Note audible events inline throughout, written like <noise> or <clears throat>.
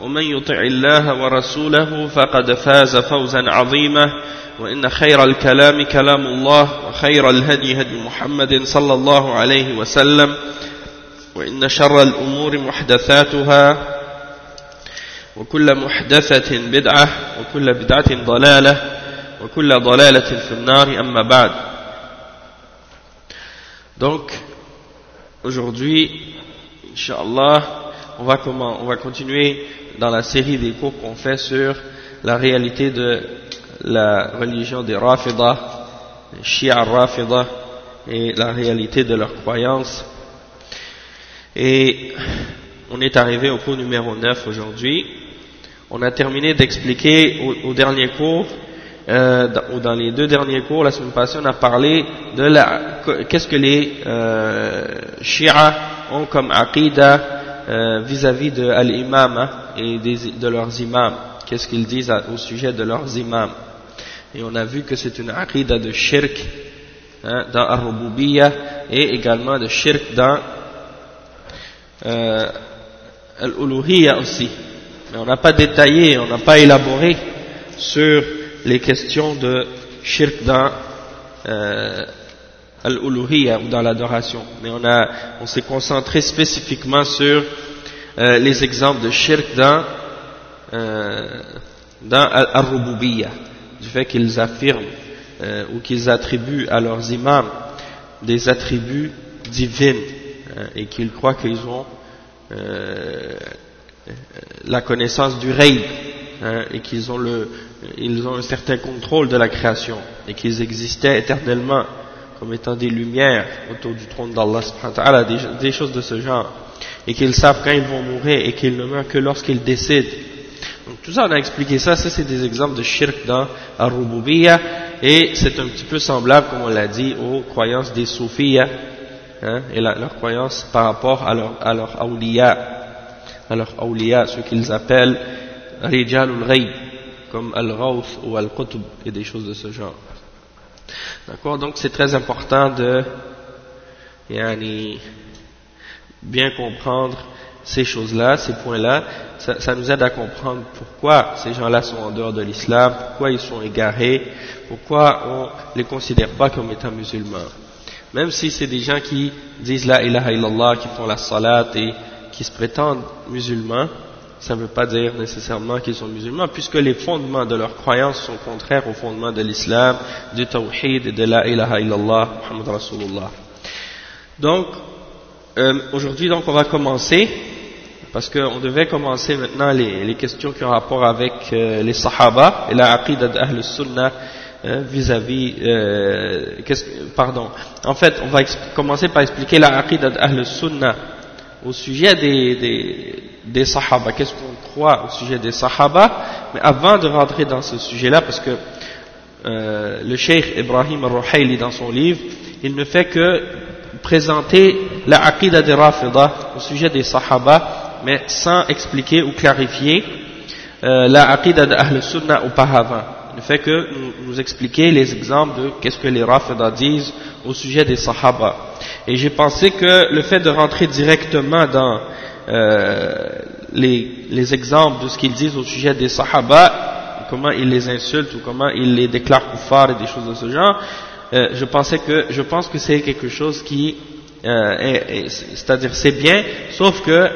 ومن يطع الله ورسوله فقد فاز فوزا عظيما وإن خير الكلام كلام الله وخير الهدي هدي محمد صلى الله عليه وسلم وإن شر الأمور محدثاتها وكل محدثة بدعة وكل بدعة ضلالة وكل ضلالة في النار أما بعد. Donc, aujourd'hui, Inch'Allah, on va, comment, on va continuer dans la série des cours qu'on fait sur la réalité de la religion des Rafida, les Shia Rafida, et la réalité de leurs croyances. Et on est arrivé au cours numéro 9 aujourd'hui. On a terminé d'expliquer au, dernier cours, euh, ou dans les deux derniers cours, la semaine passée, on a parlé de qu'est-ce que les euh, Shia ont comme aqidah vis-à-vis -vis de l'imam et de leurs imams. Qu'est-ce qu'ils disent au sujet de leurs imams? Et on a vu que c'est une aqidah de shirk hein, dans Ar-Rububiyya et également de shirk dans euh, Al-Uluhiyya aussi. Mais on n'a pas détaillé, on n'a pas élaboré sur les questions de shirk dans euh, Al-Uluhiyya ou dans l'adoration. Mais on, on s'est concentré spécifiquement sur euh, les exemples de shirk dans, euh, dans Al-Rububiyya, du fait qu'ils affirment euh, ou qu'ils attribuent à leurs imams des attributs divines et qu'ils croient qu'ils ont la connaissance du règne hein, et qu'ils ont, ont un certain contrôle de la création et qu'ils existaient éternellement comme étant des lumières autour du trône d'Allah, des, des choses de ce genre, et qu'ils savent quand ils vont mourir et qu'ils ne meurent que lorsqu'ils décident. Donc tout ça, on a expliqué ça, ça c'est des exemples de shirk dans Ar-Rububiyya, et c'est un petit peu semblable, comme on l'a dit, aux croyances des Soufiyya, hein, et la, leurs croyances par rapport à leur, à leur awliya, à leur awliya, ce qu'ils appellent Rijalul Ghayb, comme Al-Rawth ou Al-Qutb, et des choses de ce genre. D'accord? Donc c'est très important de bien comprendre ces choses-là, ces points-là. Ça, ça, nous aide à comprendre pourquoi ces gens-là sont en dehors de l'islam, pourquoi ils sont égarés, pourquoi on ne les considère pas comme étant musulmans. Même si c'est des gens qui disent la ilaha illallah, qui font la salat et qui se prétendent musulmans, ça ne veut pas dire nécessairement qu'ils sont musulmans, puisque les fondements de leur croyance sont contraires aux fondements de l'islam, du tawhid et de la ilaha illallah, Muhammad Rasulullah. Donc, euh, aujourd'hui, donc, on va commencer, parce qu'on devait commencer maintenant les, les, questions qui ont rapport avec euh, les sahaba et la aqidah d'Ahl Sunnah vis-à-vis, euh, pardon, en fait, on va commencer par expliquer la aqidah d'Ahl Sunnah au sujet des, des, des sahaba, qu'est-ce qu'on croit au sujet des sahaba, mais avant de rentrer dans ce sujet-là, parce que euh, le cheikh Ibrahim al-Ruhayli dans son livre, il ne fait que présenter la aqidah des Rafida au sujet des sahaba, mais sans expliquer ou clarifier euh, la aqidah d'Ahl Sunnah auparavant. Il ne fait que nous, nous expliquer les exemples de qu'est-ce que les Rafida disent au sujet des sahaba. Et j'ai pensé que le fait de rentrer directement dans euh, les, les, exemples de ce qu'ils disent au sujet des sahaba, comment ils les insultent ou comment ils les déclarent kuffar et des choses de ce genre, euh, je pensais que je pense que c'est quelque chose qui, euh, c'est-à-dire c'est bien, sauf que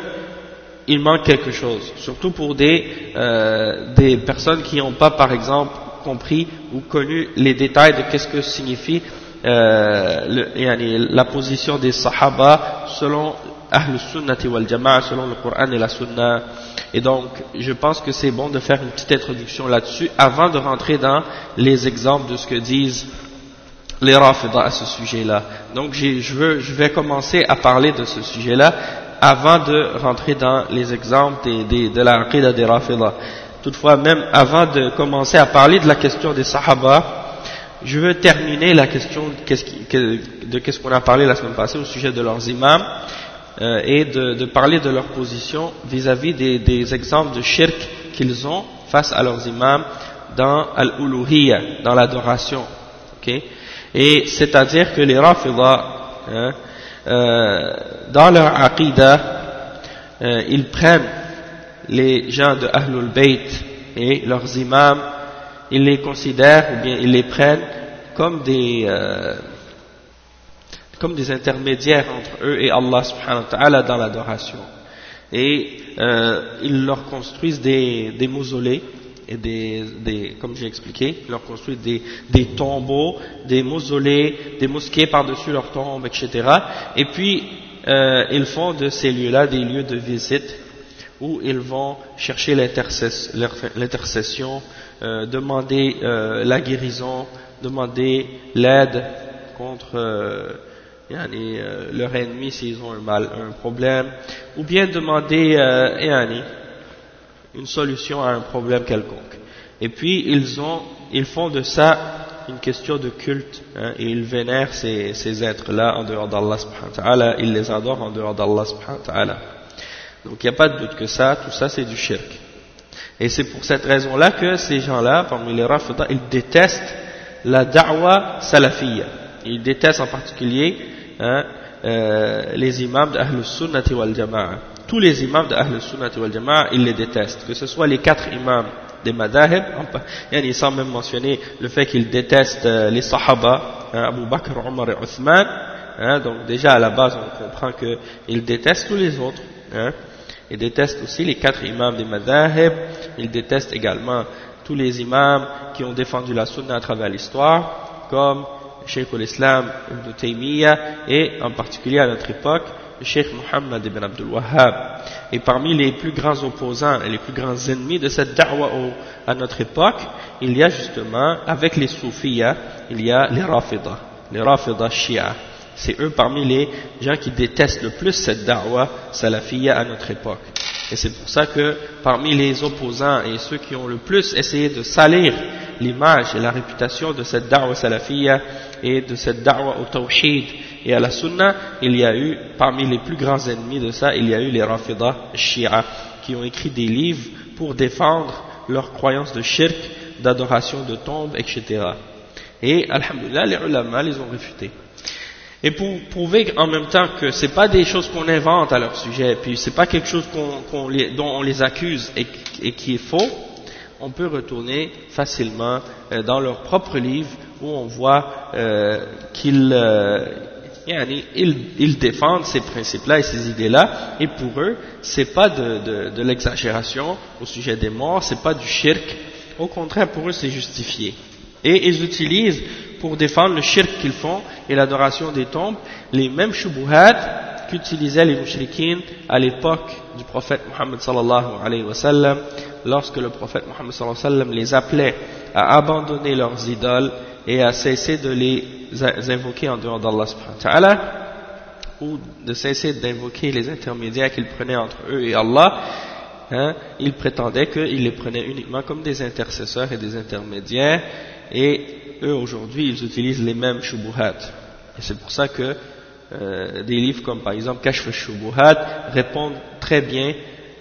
il manque quelque chose, surtout pour des, euh, des personnes qui n'ont pas, par exemple, compris ou connu les détails de qu'est-ce que signifie euh, la position des Sahaba selon Ahl Sunnati wal Jama'a, selon le Coran et la Sunna. Et donc, je pense que c'est bon de faire une petite introduction là-dessus avant de rentrer dans les exemples de ce que disent les Rafidah à ce sujet-là. Donc, je, veux, je vais commencer à parler de ce sujet-là avant de rentrer dans les exemples de la Aqidah des Rafidah. Toutefois, même avant de commencer à parler de la question des Sahaba, je veux terminer la question de qu'est-ce qu'on a parlé la semaine passée au sujet de leurs imams euh, et de, parler de leur position vis-à-vis des, exemples de shirk qu'ils ont face à leurs imams dans al-uluhiyya, dans l'adoration. Et c'est-à-dire que les Rafidah, hein, euh, dans leur aqidah, euh, ils prennent les gens de Ahlul Bayt et leurs imams, ils les considèrent ou bien ils les prennent comme des, euh, comme des intermédiaires entre eux et Allah subhanahu wa ta'ala dans l'adoration. Et euh, ils leur construisent des, des mausolées et des, des comme j'ai expliqué, ils leur construisent des, des tombeaux, des mausolées, des mosquées par-dessus leurs tombes, etc. Et puis, euh, ils font de ces lieux-là des lieux de visite où ils vont chercher l'intercession, euh, demander euh, la guérison, demander l'aide contre euh, euh, leur ennemi s'ils ont un, mal, un problème, ou bien demander euh, une solution à un problème quelconque. Et puis ils, ont, ils font de ça une question de culte, hein, et ils vénèrent ces, ces êtres-là en dehors d'Allah subhanahu wa ils les adorent en dehors d'Allah subhanahu wa. Donc il n'y a pas de doute que ça, tout ça c'est du shirk. Et c'est pour cette raison-là que ces gens-là, parmi les Rafida, ils détestent la da'wa salafiyya. Ils détestent en particulier hein, euh, les imams d'Ahl Sunnati wal Jama'a. Tous les imams d'Ahl Sunnati wal Jama'a, ils les détestent. Que ce soit les quatre imams des madahib, ils sans même mentionner le fait qu'ils détestent euh, les sahaba, hein, Abu Bakr, Omar et Uthman. Hein, donc déjà à la base on comprend qu'ils détestent tous les autres. Hein, il déteste aussi les quatre imams des madhahib, il déteste également tous les imams qui ont défendu la sunna à travers l'histoire, comme Sheikh al-Islam ibn Taymiyyah et en particulier à notre époque, le Sheikh Muhammad ibn Abdul Wahhab. Et parmi les plus grands opposants et les plus grands ennemis de cette da'wa à notre époque, il y a justement, avec les soufiyas, il y a les rafidah, les rafidah shia c'est eux parmi les gens qui détestent le plus cette da'wa salafiyya à notre époque. Et c'est pour ça que parmi les opposants et ceux qui ont le plus essayé de salir l'image et la réputation de cette da'wa salafiyya et de cette da'wa au tawhid et à la sunna, il y a eu, parmi les plus grands ennemis de ça, il y a eu les rafidah shia qui ont écrit des livres pour défendre leur croyance de shirk, d'adoration de tombes, etc. Et, alhamdulillah, les ulama les ont réfutés. Et pour prouver en même temps que ce pas des choses qu'on invente à leur sujet, puis c'est pas quelque chose dont on les accuse et, qui est faux, on peut retourner facilement euh, dans leur propre livre où on voit euh, qu'ils euh, ils, défendent ces principes-là et ces idées-là, et pour eux, c'est pas de, de l'exagération au sujet des morts, c'est pas du shirk, au contraire, pour eux, c'est justifié. Et ils utilisent pour défendre le shirk qu'ils font et l'adoration des tombes, les mêmes shubuhat qu'utilisaient les mushrikines à l'époque du prophète Muhammad sallallahu alayhi wa sallam, lorsque le prophète wa sallam les appelait à abandonner leurs idoles et à cesser de les invoquer en dehors d'Allah ou de cesser d'invoquer les intermédiaires qu'ils prenaient entre eux et Allah, hein, ils prétendaient qu'ils les prenaient uniquement comme des intercesseurs et des intermédiaires, et eux aujourd'hui ils utilisent les mêmes shubuhat. Et c'est pour ça que euh, des livres comme par exemple Kashf shubuhat répondent très bien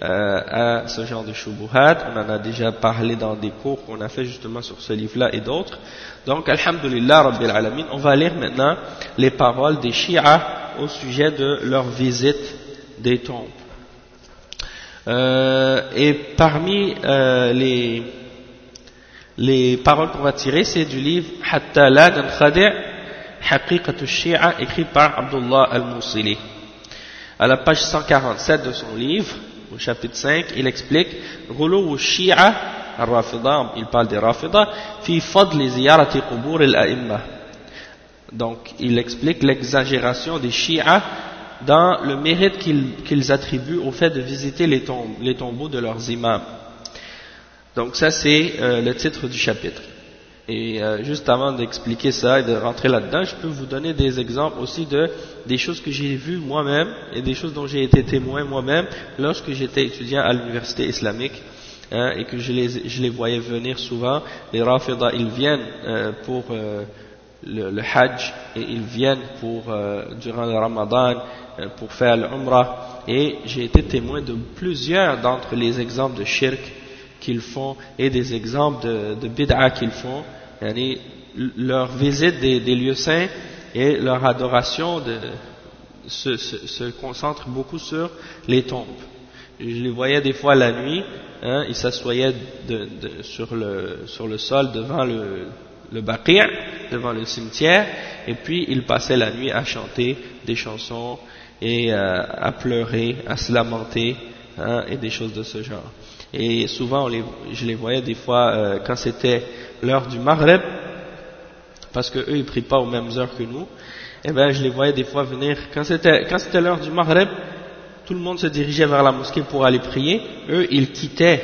euh, à ce genre de shubuhat. On en a déjà parlé dans des cours qu'on a fait justement sur ce livre-là et d'autres. Donc, Alhamdulillah Rabbil Alamin, on va lire maintenant les paroles des Shia au sujet de leur visite des tombes. Euh, et parmi euh, les les paroles qu'on va tirer, c'est du livre Hatta la Haqiqatu Shia, écrit par Abdullah al-Musili. À la page 147 de son livre, au chapitre 5, il explique Ghulu Shia al-Rafida, il parle des Rafida, fi fadli ziyarati qubur al-a'imma. Donc, il explique l'exagération des Shia dans le mérite qu'ils attribuent au fait de visiter les, les tombeaux de leurs imams. Donc, ça, c'est euh, le titre du chapitre. Et euh, juste avant d'expliquer ça et de rentrer là-dedans, je peux vous donner des exemples aussi de des choses que j'ai vues moi-même et des choses dont j'ai été témoin moi-même lorsque j'étais étudiant à l'université islamique hein, et que je les, je les voyais venir souvent. Les Rafida, ils viennent euh, pour euh, le, le, Hajj et ils viennent pour durant le Ramadan pour faire l'Umrah et j'ai été témoin de plusieurs d'entre les exemples de shirk qu'ils font et des exemples de, de bid'a qu'ils font leur visite des, lieux saints et leur adoration se, concentre beaucoup sur les tombes. Je les voyais des fois la nuit, hein, ils s'assoyaient sur, le, sur le sol devant le, le devant le cimetière, et puis ils passaient la nuit à chanter des chansons et euh, à pleurer, à se lamenter, hein, et des choses de ce genre. Et souvent, je les voyais des fois euh, quand c'était l'heure du Maghreb, parce que eux ils prient pas aux mêmes heures que nous, et eh ben je les voyais des fois venir, quand c'était quand c'était l'heure du Maghreb, tout le monde se dirigeait vers la mosquée pour aller prier, eux ils quittaient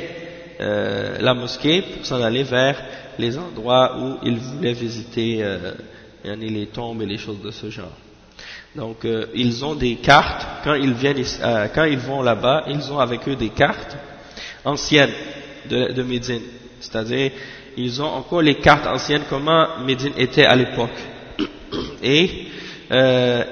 euh, la mosquée pour s'en aller vers les endroits où ils voulaient visiter euh, les tombes et les choses de ce genre. Donc euh, ils ont des cartes, quand ils viennent euh, quand ils vont là-bas, ils ont avec eux des cartes anciennes de, de Médine, c'est-à-dire ils ont encore les cartes anciennes, comment Médine était à l'époque. Et euh,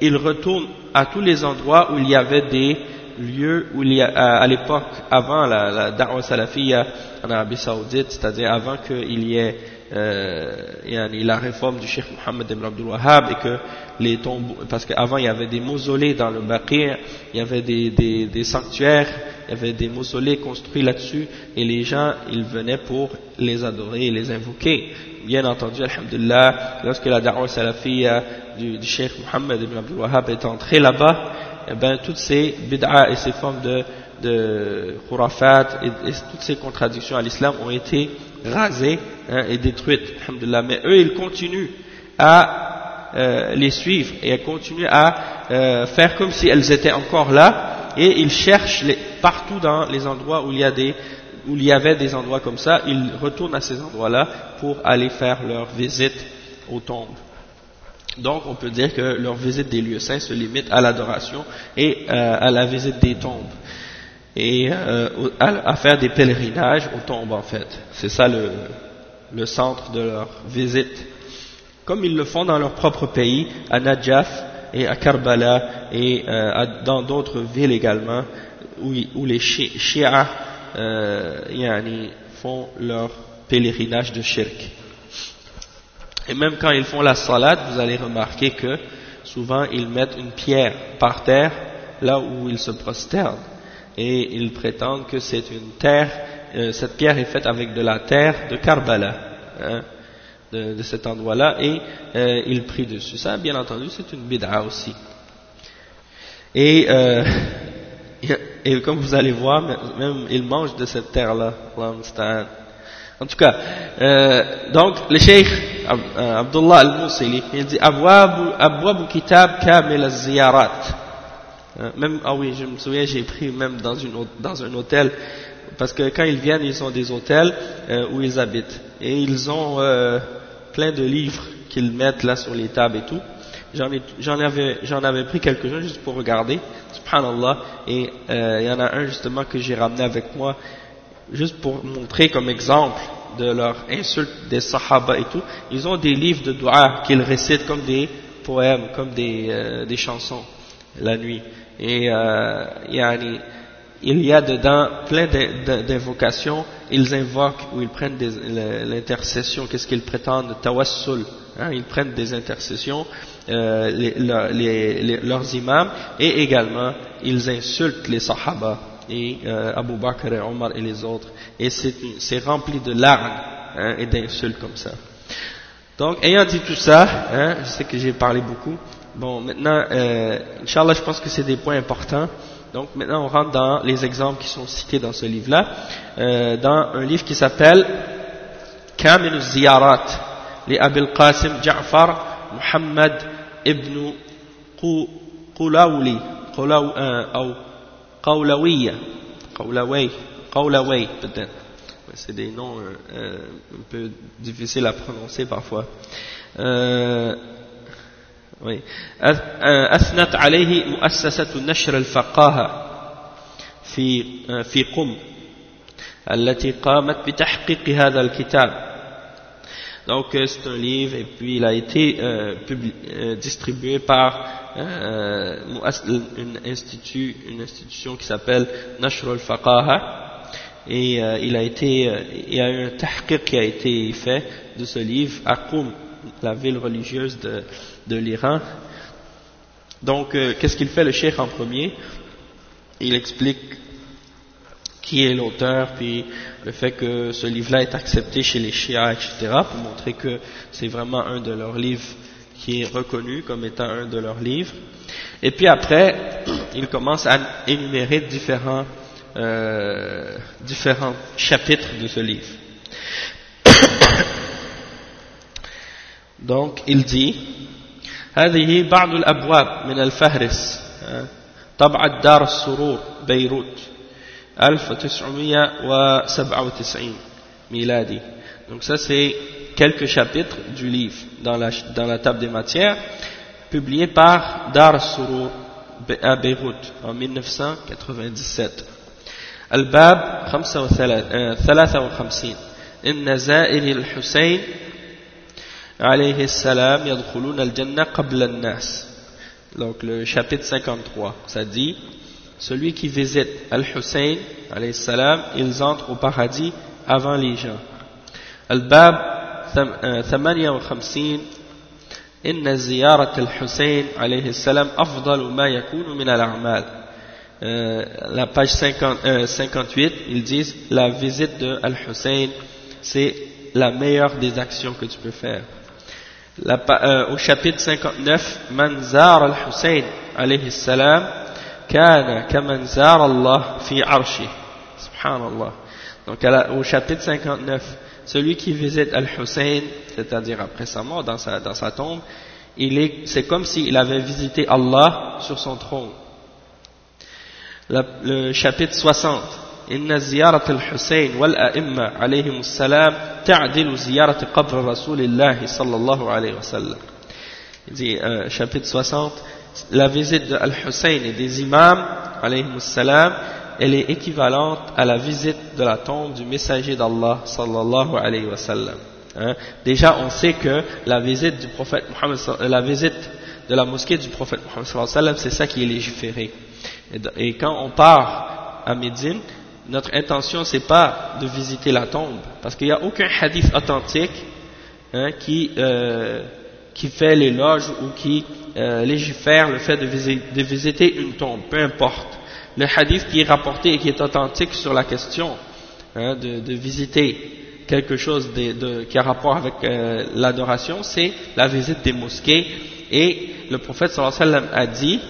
ils retournent à tous les endroits où il y avait des lieux, où il y a, à, l'époque, avant la, la Da'wa Salafiyya en Arabie Saoudite, c'est-à-dire avant qu'il y ait euh, la réforme du Cheikh Mohammed ibn Abdul Wahhab et que les tombeaux, parce qu'avant il y avait des mausolées dans le Baqir, il y avait des, des, des sanctuaires, il y avait des mausolées construits là-dessus et les gens ils venaient pour les adorer et les invoquer. Bien entendu, alhamdulillah, lorsque la da'wa salafiyya du, du Cheikh Mohammed ibn Abdul Wahhab est entrée là-bas, eh ben, toutes ces bid'a et ces formes de, de khurafat et toutes ces contradictions à l'islam ont été rasées hein, et alhamdulillah. Mais eux, ils continuent à euh, les suivre et à continuer à euh, faire comme si elles étaient encore là et ils cherchent les, partout dans les endroits où il y a des où il y avait des endroits comme ça, ils retournent à ces endroits-là pour aller faire leur visite aux tombes. Donc on peut dire que leur visite des lieux saints se limite à l'adoration et euh, à la visite des tombes et euh, à, faire des pèlerinages aux tombes en fait. C'est ça le, centre de leur visite. Comme ils le font dans leur propre pays, à Najaf et à Karbala et euh, dans d'autres villes également, où, où les chiites euh, font leur pèlerinage de shirk. Et même quand ils font la salade, vous allez remarquer que souvent ils mettent une pierre par terre là où ils se prosternent et ils prétendent que c'est une terre, euh, cette pierre est faite avec de la terre de Karbala, hein, de, de, cet endroit-là, et euh, ils prient dessus. Ça, bien entendu, c'est une bid'a aussi. Et, euh, <laughs> et comme vous allez voir, même ils mangent de cette terre-là. En tout cas, euh, donc le cheikh euh, Abdullah al-Musili, il dit Abwabu kitab kamil al-ziyarat. Euh, même, ah oui, je me souviens, j'ai pris même dans, une, dans un hôtel, parce que quand ils viennent, ils ont des hôtels euh, où ils habitent. Et ils ont euh, plein de livres qu'ils mettent là sur les tables et tout. J'en avais, avais pris quelques-uns juste pour regarder, subhanallah, et il y en a un justement que j'ai ramené avec moi, juste pour montrer comme exemple de leur insulte des sahaba et tout. Ils ont des livres de dua qu'ils récitent comme des poèmes, comme des, des chansons la nuit et euh, il y a dedans plein d'invocations, ils invoquent ou ils prennent l'intercession, qu'est-ce qu'ils prétendent, tawassul, hein, ils prennent des intercessions, euh, leurs imams, et également ils insultent les sahaba, et euh, Abu Bakr et Omar et les autres, et c'est rempli de larmes hein, et d'insultes comme ça. Donc, ayant dit tout ça, je sais que j'ai parlé beaucoup, Bon, maintenant, euh, Inch'Allah, je pense que c'est des points importants Donc maintenant on rentre dans les exemples qui sont cités dans ce livre-là, euh, dans un livre qui s'appelle Kamil Ziyarat, les Abil Qasim Ja'far Muhammad ibn Qulawli, ou Qawlawiya, Qawlaway, Qawlaway peut-être. C'est des noms euh, euh, un peu difficiles à prononcer parfois. Euh, oui. أثنت عليه مؤسسة نشر الفقاهة في في قم التي قامت بتحقيق هذا الكتاب donc euh, c'est un livre et puis il a été euh, euh, distribué par euh, une, institut, une institution qui s'appelle Nashr al-Faqaha et euh, il a été il y a eu un tahqiq qui a été fait de ce livre à Qum, la ville religieuse de, de l'Iran. Donc qu'est-ce qu'il fait le cheikh en premier? Il explique qui est l'auteur, puis le fait que ce livre-là est accepté chez les chiites, etc., pour montrer que c'est vraiment un de leurs livres qui est reconnu comme étant un de leurs livres. Et puis après, <clears throat> il commence à énumérer différents, euh, différents chapitres de ce livre. <clears throat> Donc, il dit, هذه بعض الأبواب من الفهرس طبعة دار السرور بيروت 1997 miladi. Donc ça c'est quelques chapitres du livre dans la, dans la table des matières, publié par Dar Surur à Beyrouth en 1997. الباب 53 إن زائر الحسين عليه السلام يدخلون الجنة قبل الناس donc le chapitre 53 ça dit celui qui visite Al-Hussein, salam, ils entrent au paradis avant les gens. Al-Bab 58 إن زيارة الحسين عليه السلام أفضل ما يكون من الأعمال la page 50, euh, 58 ils disent la visite de Al-Hussein c'est la meilleure des actions que tu peux faire La, euh, au chapitre 59 Manzar al-Hussein alayhi salam kana kamanzar Allah fi arshi. Subhanallah. Donc la, au chapitre 59 celui qui visite al-Hussein c'est-à-dire après sa mort dans sa, dans sa tombe il est c'est comme s'il avait visité Allah sur son trône. La, le chapitre 60 إن زيارة الحسين والأئمة عليهم السلام تعدل زيارة قبر رسول الله صلى الله عليه وسلم il dit euh, chapitre 60 la visite de Al-Hussein et des imams, salam, elle est équivalente à la visite de la tombe du messager d'Allah, sallallahu alayhi wa sallam. Hein? Déjà, on sait que la visite du prophète Muhammad, la visite de la mosquée du prophète Muhammad sallallahu alayhi wa sallam, c'est ça qui est légiféré. Et, quand on part à Médine, notre intention c'est pas de visiter la tombe parce qu'il n'y a aucun hadith authentique hein, qui, euh, qui fait l'éloge ou qui euh, légifère le fait de, visiter une tombe, peu importe. Le hadith qui est rapporté et qui est authentique sur la question hein, de, visiter quelque chose qui a rapport avec euh, l'adoration, c'est la visite des mosquées et le prophète sallallahu alayhi wa sallam a dit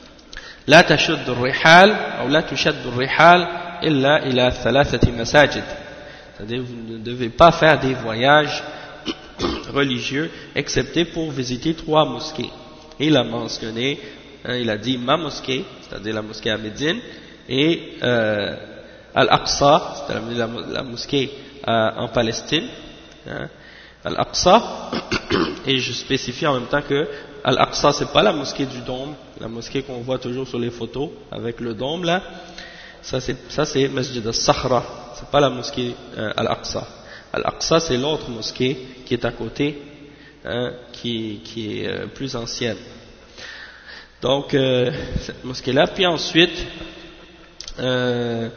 « La tashaddu rihal » ou « La tashaddu rihal » illa ila thalathati masajid. C'est-à-dire vous ne devez pas faire des voyages <clears throat> religieux excepté pour visiter trois mosquées. Il a mentionné, hein, il a dit ma mosquée, c'est-à-dire la mosquée à Médine, et euh, Al-Aqsa, c'est-à-dire la, la, mosquée euh, en Palestine. Hein, Al-Aqsa, <clears throat> et je spécifie en même temps que Al-Aqsa, c'est pas la mosquée du dôme, la mosquée qu'on voit toujours sur les photos avec le dôme là, ça c'est Masjid al-Sahra, c'est pas la mosquée euh, Al-Aqsa. Al-Aqsa c'est l'autre mosquée qui est à côté, hein, qui, qui, est euh, plus ancienne. Donc, euh, cette mosquée-là, puis ensuite, euh,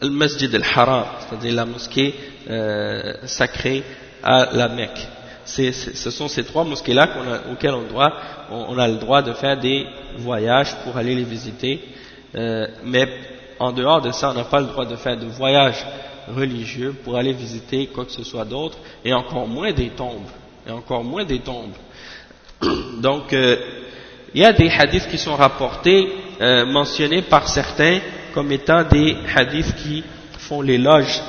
le Masjid al-Haram, c'est-à-dire la mosquée euh, sacrée à la Mecque. ce sont ces trois mosquées-là auxquelles on, doit, on, a le droit de faire des voyages pour aller les visiter, euh, mais en dehors de ça, on n'a pas le droit de faire de voyages religieux pour aller visiter quoi que ce soit d'autre, et encore moins des tombes et encore moins des tombes. <coughs> Donc, euh, il y a des hadiths qui sont rapportés euh, mentionnés par certains comme étant des hadiths qui font l'éloge,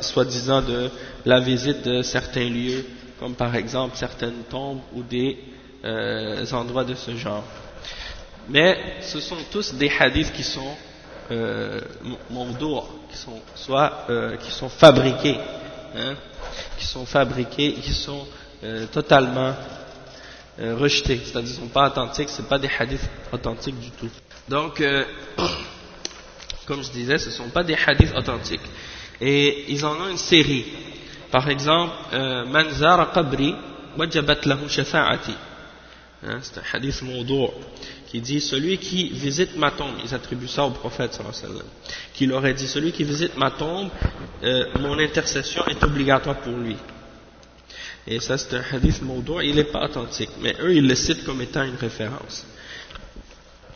soi-disant, de la visite de certains lieux, comme par exemple certaines tombes ou des euh, endroits de ce genre. Mais ce sont tous des hadiths qui sont euh, qui sont soit euh, qui sont fabriqués, hein, qui sont fabriqués, qui sont euh, totalement euh, rejetés, c'est-à-dire ne sont pas authentiques, ce pas des hadiths authentiques du tout. Donc, euh, <coughs> comme je disais, ce ne sont pas des hadiths authentiques. Et ils en ont une série. Par exemple, Manzara Qabri wajabat lahu shafa'ati. Hein, c'est un hadith mawdu' qui dit celui qui visite ma tombe, ils attribuent ça au prophète sallallahu alayhi wa sallam, qui leur dit celui qui visite ma tombe, mon intercession est obligatoire pour lui. Et ça, c'est un hadith maudoua, il n'est pas authentique. Mais eux, ils le citent comme étant une référence.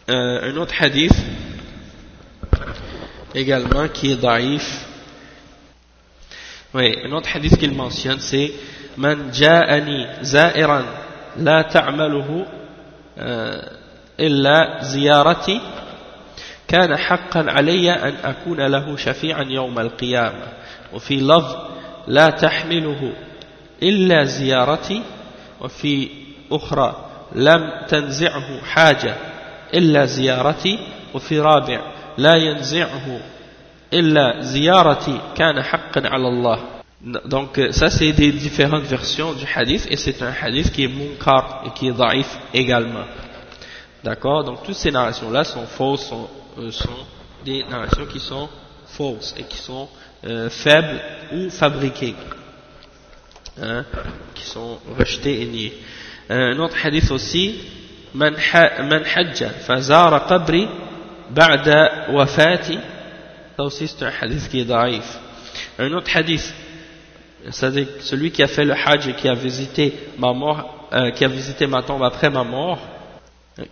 Euh, un autre hadith, également, qui est daïf. Oui, un autre hadith qu'il mentionne, c'est Man ja'ani za'iran la ta'maluhu illa ziyarati كان حقا علي أن أكون له شفيعا يوم القيامة. وفي لفظ لا تحمله إلا زيارتي وفي أخرى لم تنزعه حاجة إلا زيارتي وفي رابع لا ينزعه إلا زيارتي. كان حقا على الله. Donc euh, ça c'est des différentes versions du hadith et c'est un hadith qui est munkar et qui est daif également. D'accord? Donc toutes ces narrations-là sont fausses, sont, euh, sont, des narrations qui sont fausses et qui sont euh, faibles ou fabriquées, hein, qui sont rejetées et niées. Un autre hadith aussi, « Man hajja fazara qabri ba'da wafati » Ça aussi c'est un hadith qui est daif. Un autre hadith, c'est-à-dire celui qui a fait le Hajj et qui a visité ma mort, euh, qui a visité ma tombe après ma mort, donc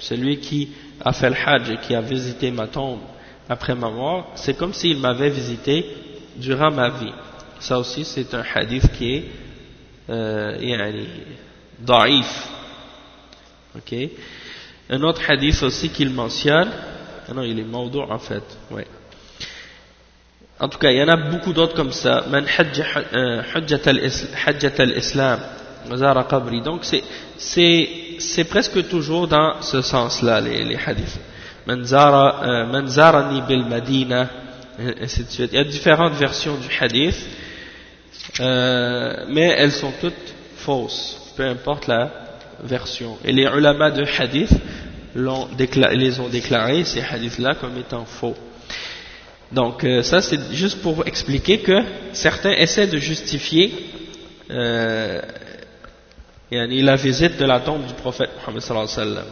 celui qui a fait le Hajj et qui a visité ma tombe après ma mort, c'est comme s'il m'avait visité durant ma vie. Ça aussi, c'est un hadith qui est euh, da'if. Okay. Un autre hadith aussi qu'il mentionne, ah non, il est maudou en fait, ouais. En tout cas, il y en a beaucoup d'autres comme ça. Donc c'est presque toujours dans ce sens-là, les, les hadiths. Man zarani bil madina, ainsi. Il y a différentes versions du hadith, euh, mais elles sont toutes fausses, peu importe la version. Et les ulama de hadith les ont déclarés, ces hadiths-là, comme étant faux. Donc euh, ça c'est juste pour expliquer que certains essaient de justifier euh, la visite de la tombe du prophète Muhammad sallam.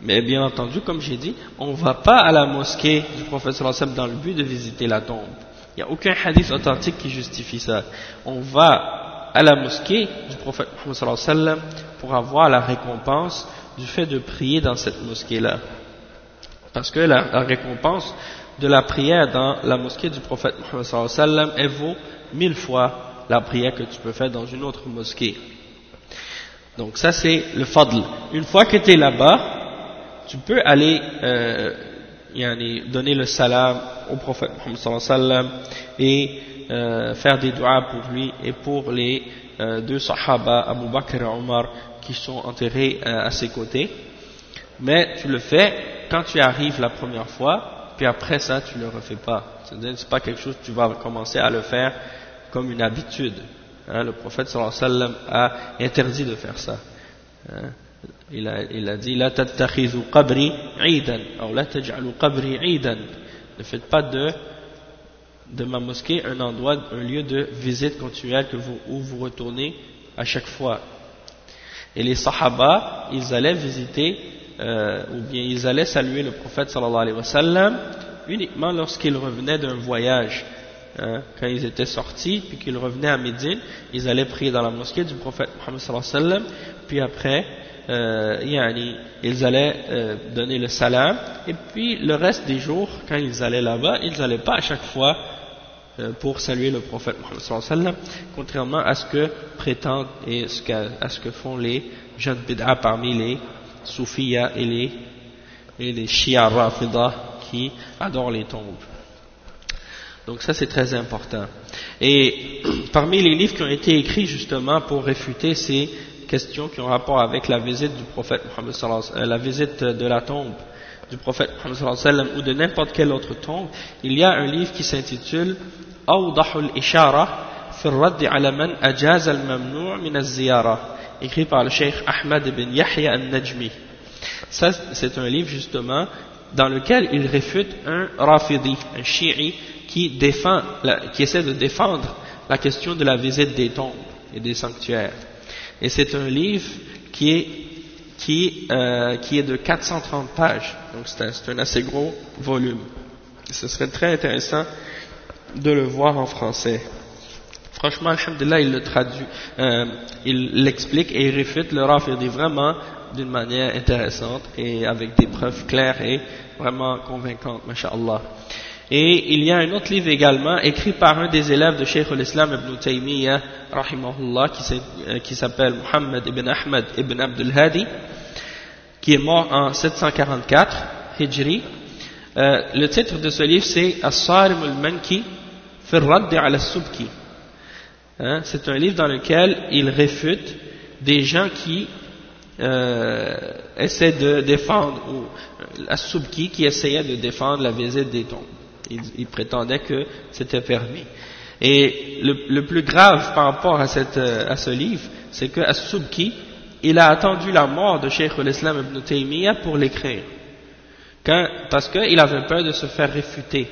Mais bien entendu, comme j'ai dit, on ne va pas à la mosquée du prophète sallallahu dans le but de visiter la tombe. Il n'y a aucun hadith authentique qui justifie ça. On va à la mosquée du prophète sallallahu pour avoir la récompense du fait de prier dans cette mosquée-là. Parce que la, récompense de la prière dans la mosquée du prophète sallallahu elle vaut mille fois la prière que tu peux faire dans une autre mosquée. Donc ça c'est le fadl. Une fois que tu es là-bas, tu peux aller euh, donner le salam au prophète Muhammad et euh, faire des doigts pour lui et pour les euh, deux sahaba, Abu Bakr et Omar, qui sont enterrés euh, à ses côtés. Mais tu le fais quand tu arrives la première fois, puis après ça, tu ne le refais pas. C'est-à-dire c'est pas quelque chose que tu vas commencer à le faire comme une habitude. Hein, le prophète sallallahu alayhi wa sallam a interdit de faire ça. Hein il a, il a dit la tattakhidhu qabri idan ou la taj'alu qabri idan ne faites pas de de ma mosquée un endroit un lieu de visite continuelle que vous, où vous retournez à chaque fois et les sahaba ils allaient visiter euh, ou bien ils allaient saluer le prophète sallallahu alayhi wa sallam uniquement lorsqu'ils revenaient d'un voyage hein, quand ils étaient sortis puis qu'ils revenaient à Médine ils allaient prier dans la mosquée du prophète Muhammad sallallahu alayhi wa sallam puis après euh, ils allaient euh, donner le salam, et puis le reste des jours, quand ils allaient là-bas, ils n'allaient pas à chaque fois euh, pour saluer le prophète Mohammed contrairement à ce que prétendent et à ce que font les jeunes bid'a parmi les Soufiya et les, et les Shia Rafida qui adorent les tombes. Donc ça c'est très important. Et <clears throat> parmi les livres qui ont été écrits justement pour réfuter ces questions qui ont rapport avec la visite du prophète Muhammad euh, la visite de la tombe du prophète Muhammad ou de n'importe quelle autre tombe, il y a un livre qui s'intitule Awdahul Ishara fi Radd ala man ajaz al-mamnu' min az-ziyara écrit par le cheikh Ahmad ibn Yahya al-Najmi. Ça c'est un livre justement dans lequel il réfute un rafidi, un chi'i qui essaie de défendre la question de la visite des tombes et des sanctuaires. Et c'est un livre qui est, euh, qui est de 430 pages, donc c'est un, assez gros volume. ce serait très intéressant de le voir en français. Franchement, Alhamdulillah, il le traduit, euh, il l'explique et il réfute le rafidi vraiment d'une manière intéressante et avec des preuves claires et vraiment convaincantes, masha'Allah. Et il y a un autre livre également, écrit par un des élèves de Cheikh al-Islam ibn Taymiyyah, rahimahullah, euh, qui s'appelle Muhammad ibn Ahmad ibn Abdul Hadi, qui est mort en 744, Hijri. Euh, le titre de ce livre, c'est As-Sarim al-Manki fi al-Subki. Hein, c'est un livre dans lequel il réfute des gens qui euh, essaient de défendre, ou As-Subki qui essayait de défendre la visite des tombes il, prétendait que c'était permis. Et le, plus grave par rapport à, à ce livre, c'est que As-Subki, il a attendu la mort de Sheikh al-Islam ibn Taymiyyah pour l'écrire. Parce qu'il avait peur de se faire réfuter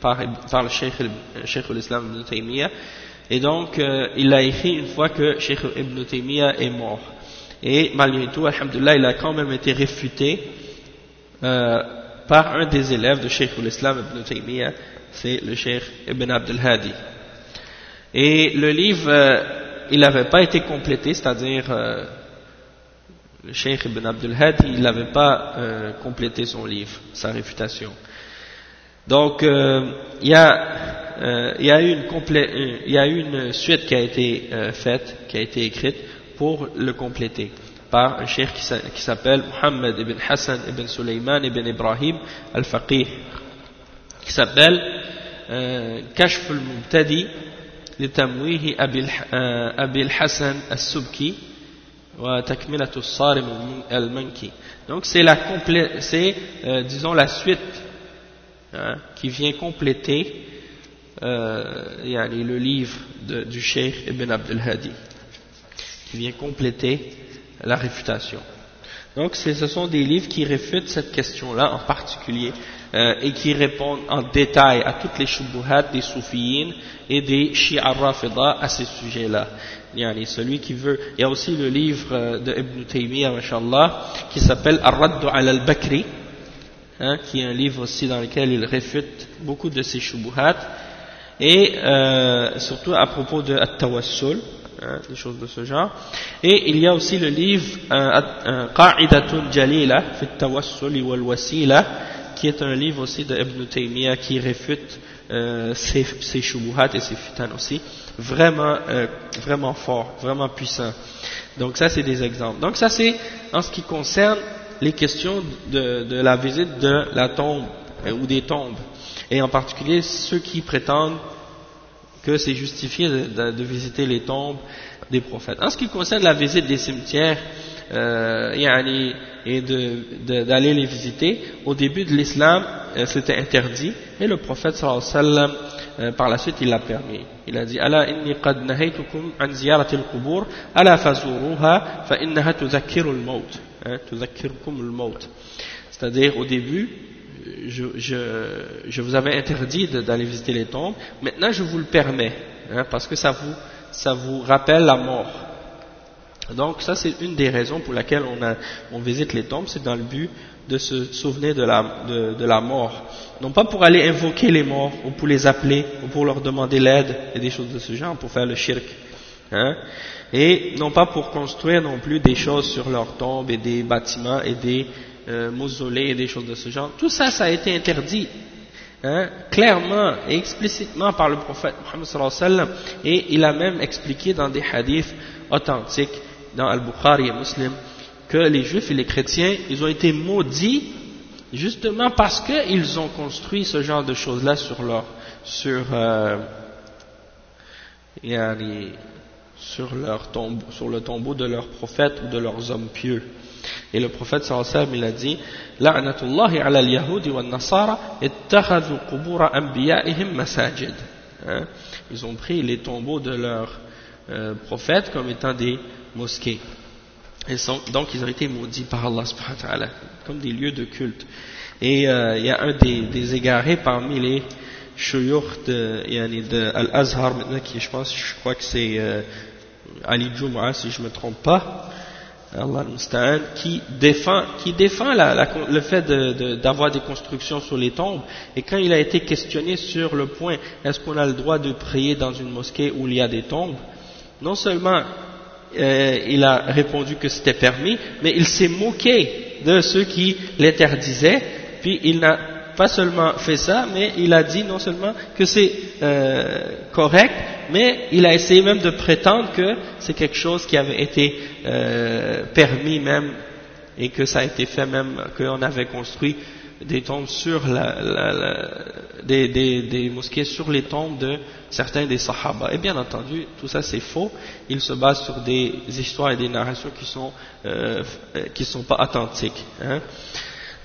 par, le Sheikh, al-Islam ibn Taymiyyah. Et donc, euh, il l'a écrit une fois que Sheikh ibn Taymiyyah est mort. Et malgré tout, alhamdulillah, il a quand même été réfuté euh, par un des élèves de Sheikh l'Islam ibn Taymiyyah, c'est le Sheikh ibn Abdul Hadi. Et le livre, euh, il n'avait pas été complété, c'est-à-dire le Sheikh ibn Abdul Hadi, il n'avait pas complété son livre, sa réfutation. Donc, il y, a, y, a eu une il y a eu une suite qui a été faite, qui a été écrite pour le compléter par un cheikh qui s'appelle Muhammad ibn Hassan ibn Sulaiman ibn Ibrahim al-Faqih qui s'appelle euh, Kashf al-Mubtadi لتمويه أبي الحسن السبكي وتكملة الصارم المنكي donc c'est la c'est euh, disons la suite hein, qui vient compléter euh, le livre de, du cheikh Ibn Abdul Hadi qui vient compléter la réfutation. Donc ce sont des livres qui réfutent cette question-là en particulier euh, et qui répondent en détail à toutes les shubuhat des soufiyines et des shi'a rafida à ces sujets-là. Yani celui qui veut, il y a aussi le livre euh, de Ibn Taymiyyah, qui s'appelle Ar-Raddu al-Bakri, hein, qui est un livre aussi dans lequel il réfute beaucoup de ces shubuhat et euh, surtout à propos de At-Tawassul, hein, des choses de ce genre. Et il y a aussi le livre euh, Qa'idatun Jalila fi Tawassuli wal Wasila, qui est un livre aussi de Ibn Taymiyyah qui réfute euh, ces, ces shubuhat et ces fitan aussi, vraiment, euh, vraiment fort, vraiment puissant. Donc ça c'est des exemples. Donc ça c'est en ce qui concerne les questions de, de la visite de la tombe euh, ou des tombes, et en particulier ceux qui prétendent que c'est justifié de, visiter les tombes des prophètes. En ce qui concerne la visite des cimetières euh, et d'aller les visiter, au début de l'islam, euh, c'était interdit, et le prophète sallallahu alayhi wa sallam, euh, par la suite, il l'a permis. Il a dit Ala inni qad nahaytukum an ziyarati al-qubur, ala fazuruha, fa innaha tudhakkiru al-maut. Hein, al-maut. C'est-à-dire, au début, je, je, je, vous avais interdit d'aller visiter les tombes, maintenant je vous le permets, hein, parce que ça vous, ça vous rappelle la mort. Donc ça c'est une des raisons pour laquelle on, a, on visite les tombes, c'est dans le but de se souvenir de la, de, de, la mort. Non pas pour aller invoquer les morts, ou pour les appeler, ou pour leur demander l'aide, et des choses de ce genre, pour faire le shirk. Hein, et non pas pour construire non plus des choses sur leurs tombes et des bâtiments et des euh, mausolées et des choses de ce genre. Tout ça, ça a été interdit hein, clairement et explicitement par le prophète Muhammad sallallahu et il a même expliqué dans des hadiths authentiques dans Al-Bukhari et Muslim que les juifs et les chrétiens, ils ont été maudits justement parce qu'ils ont construit ce genre de choses-là sur leur, sur, euh, sur leur tombeau, sur le tombeau de leurs prophètes ou de leurs hommes pieux. Et le prophète sallallahu il a dit. Hein? Ils ont pris les tombeaux de leurs euh, prophètes comme étant des mosquées. Donc ils ont été maudits par Allah comme des lieux de culte. Et euh, il y a un des, égarés parmi les shuyukh de, Al-Azhar maintenant qui je pense, je crois que c'est euh, Ali Jumu'ah si je ne me trompe pas, Allah qui défend, qui défend le fait d'avoir de, des constructions sur les tombes. Et quand il a été questionné sur le point, est-ce qu'on a le droit de prier dans une mosquée où il y a des tombes Non seulement euh, il a répondu que c'était permis, mais il s'est moqué de ceux qui l'interdisaient, puis il n'a pas seulement fait ça, mais il a dit non seulement que c'est euh, correct, mais il a essayé même de prétendre que c'est quelque chose qui avait été euh, permis même et que ça a été fait même, qu'on avait construit des tombes sur la, la, la des, des, des, mosquées sur les tombes de certains des sahaba. Et bien entendu, tout ça c'est faux. Il se base sur des histoires et des narrations qui sont euh, qui sont pas authentiques. Hein.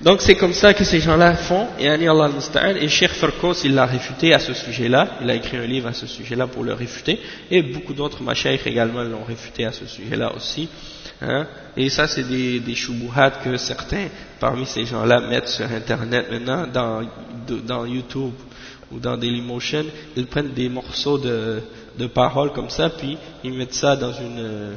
Donc c'est comme ça que ces gens-là font, et Allah et Sheikh Farkos il l'a réfuté à ce sujet-là, il a écrit un livre à ce sujet-là pour le réfuter, et beaucoup d'autres machaïs également l'ont réfuté à ce sujet-là aussi. Hein. Et ça c'est des, des que certains parmi ces gens-là mettent sur internet maintenant, dans, dans YouTube ou dans Dailymotion, ils prennent des morceaux de, de paroles comme ça, puis ils mettent ça dans une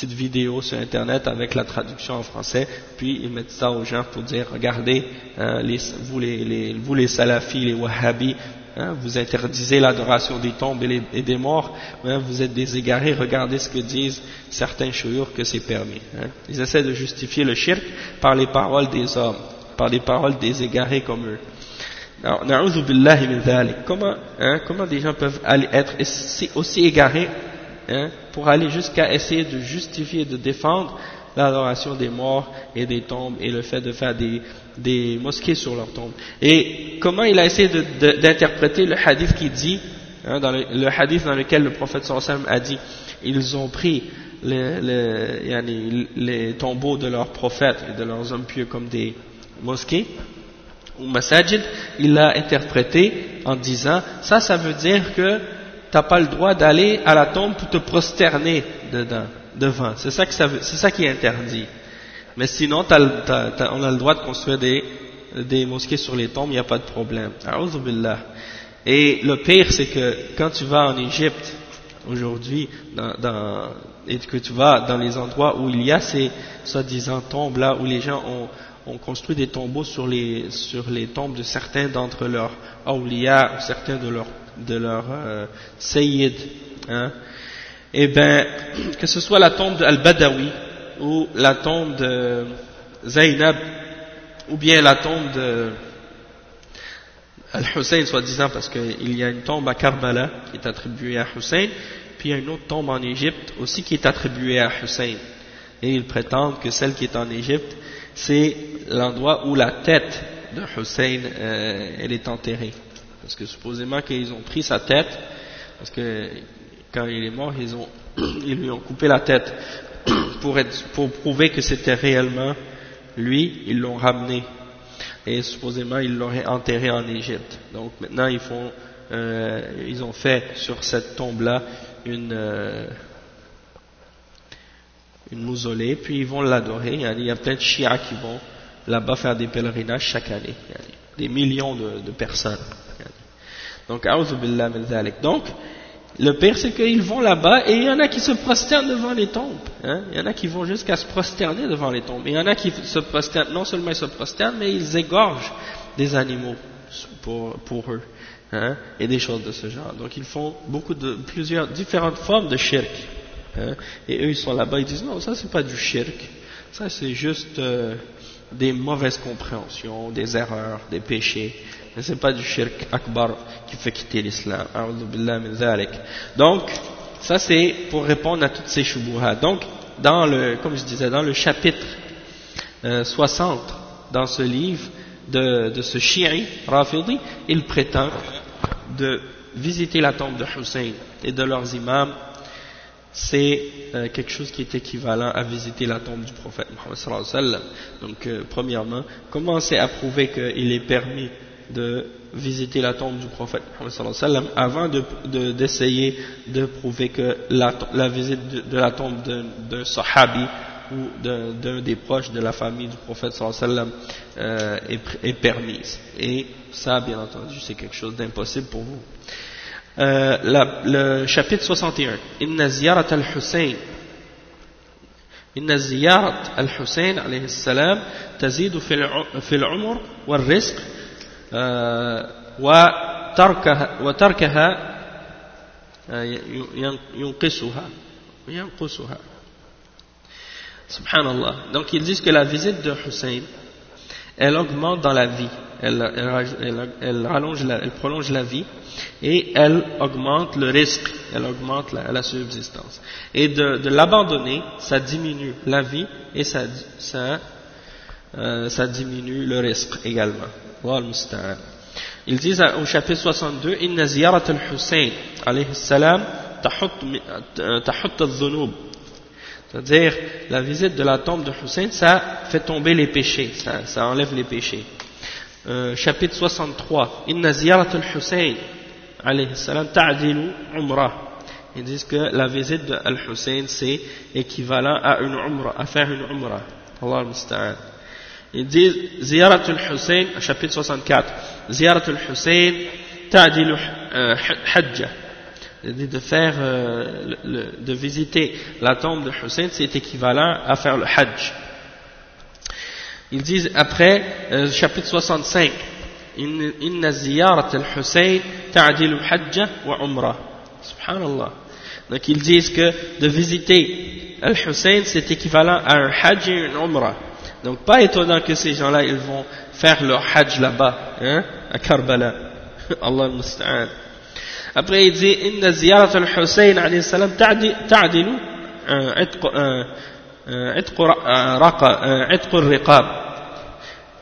petite vidéo sur internet avec la traduction en français, puis ils mettent ça aux gens pour dire regardez, hein, les, vous, les, les, vous les salafis, les wahhabis, hein, vous interdisez l'adoration des tombes et, des morts, hein, vous êtes des égarés, regardez ce que disent certains chouyours que c'est permis. Hein. Ils essaient de justifier le shirk par les paroles des hommes, par les paroles des égarés comme eux. Comment, hein, comment des gens peuvent aller être aussi égarés hein, pour aller jusqu'à essayer de justifier, de défendre l'adoration des morts et des tombes et le fait de faire des, mosquées sur leurs tombes. Et comment il a essayé d'interpréter le hadith qui dit, hein, le, hadith dans lequel le prophète sallam a dit, ils ont pris les, les, les, tombeaux de leurs prophètes et de leurs hommes pieux comme des mosquées ou masajid, il l'a interprété en disant, ça, ça veut dire que t'as pas le droit d'aller à la tombe pour te prosterner dedans, devant. C'est ça, qui est interdit. Mais sinon, on a le droit de construire des, mosquées sur les tombes, il n'y a pas de problème. Et le pire, c'est que quand tu vas en Égypte, aujourd'hui, et que tu vas dans les endroits où il y a ces soi-disant tombes là, où les gens ont, construit des tombeaux sur les, sur les tombes de certains d'entre leurs awliya, ou certains de leurs de leur euh, hein, et eh bien, que ce soit la tombe d'Al-Badawi ou la tombe de Zainab ou bien la tombe de Al-Hussein, soi-disant, parce qu'il y a une tombe à Karbala qui est attribuée à Hussein, puis il y a une autre tombe en Égypte aussi qui est attribuée à Hussein. Et ils prétendent que celle qui est en Égypte, c'est l'endroit où la tête de Hussein euh, elle est enterrée. Parce que supposément qu'ils ont pris sa tête, parce que quand il est mort, ils, ont, <clears throat> ils lui ont coupé la tête <clears throat> pour, être, pour prouver que c'était réellement lui, ils l'ont ramené. Et supposément, ils l'auraient enterré en Égypte. Donc maintenant, ils font, euh, ils ont fait sur cette tombe-là une, euh, une mausolée, puis ils vont l'adorer. Il y a plein de chiens qui vont là-bas faire des pèlerinages chaque année. Des millions de, de personnes. Donc, donc le pire c'est qu'ils vont là-bas et il y en a qui se prosternent devant les tombes. Hein. Il y en a qui vont jusqu'à se prosterner devant les tombes. Et il y en a qui se prosternent, non seulement ils se prosternent, mais ils égorgent des animaux pour, pour eux. Hein, et des choses de ce genre. Donc ils font beaucoup de plusieurs différentes formes de shirk. Hein, et eux ils sont là-bas, ils disent non, ça c'est pas du shirk, ça c'est juste euh, des mauvaises compréhensions, des erreurs, des péchés. Mais c'est pas du shirk akbar qui fait quitter l'islam. Donc, ça c'est pour répondre à toutes ces shubuhas. Donc, dans le, comme je disais, dans le chapitre 60 dans ce livre de, de ce chiite Rafidi, il prétend de visiter la tombe de Hussein et de leurs imams, c'est euh, quelque chose qui est équivalent à visiter la tombe du prophète Mohammed Donc, euh, premièrement, comment c'est à prouver qu'il est permis de visiter la tombe du prophète Mohammed avant d'essayer de, prouver que la, visite de, la tombe d'un sahabi ou d'un des proches de la famille du prophète sallam euh, est, est, permise. Et ça, bien entendu, c'est quelque chose d'impossible pour vous. Euh, la, le chapitre 61 Inna ziyarat al-Hussein إن زيارة الحسين عليه السلام تزيد في العمر والرزق وتركها, وتركها ينقصها ينقصها Subhanallah. Donc ils disent que la visite de Hussein, elle augmente dans la vie, elle, elle, rallonge elle prolonge la vie et elle augmente le risque, elle augmente la, subsistance. Et de, l'abandonner, ça diminue la vie et ça, ça, euh, ça diminue le risque également. Ils disent au chapitre 62, Inna ziyarat al-Hussein alayhi salam tahut al-dhunub c'est-à-dire, la visite de la tombe de Hussein, ça fait tomber les péchés, ça, enlève les péchés. Euh, chapitre 63, Inna ziyarat al-Hussein, alayhi salam, ta'dilu umrah. Ils disent que la visite de Al-Hussein, c'est équivalent à une umrah, à faire une umrah. Allah musta'an. Ils disent, ziyarat al-Hussein, chapitre 64, ziyarat al-Hussein, ta'dilu euh, hajjah de faire, euh, de visiter la tombe de Hussein, c'est équivalent à faire le Hajj. Ils disent après, euh, chapitre 65, Inna ziyarat al-Hussein ta'adilu hajja wa umrah. Subhanallah. Donc ils disent que de visiter al-Hussein, c'est équivalent à un Hajj et une umrah. Donc pas étonnant que ces gens-là, ils vont faire leur Hajj là-bas, hein, à Karbala. <laughs> Allah musta'an. Après, il dit Inna ziyarat al-Hussein alayhi salam ta'dilu itq riqab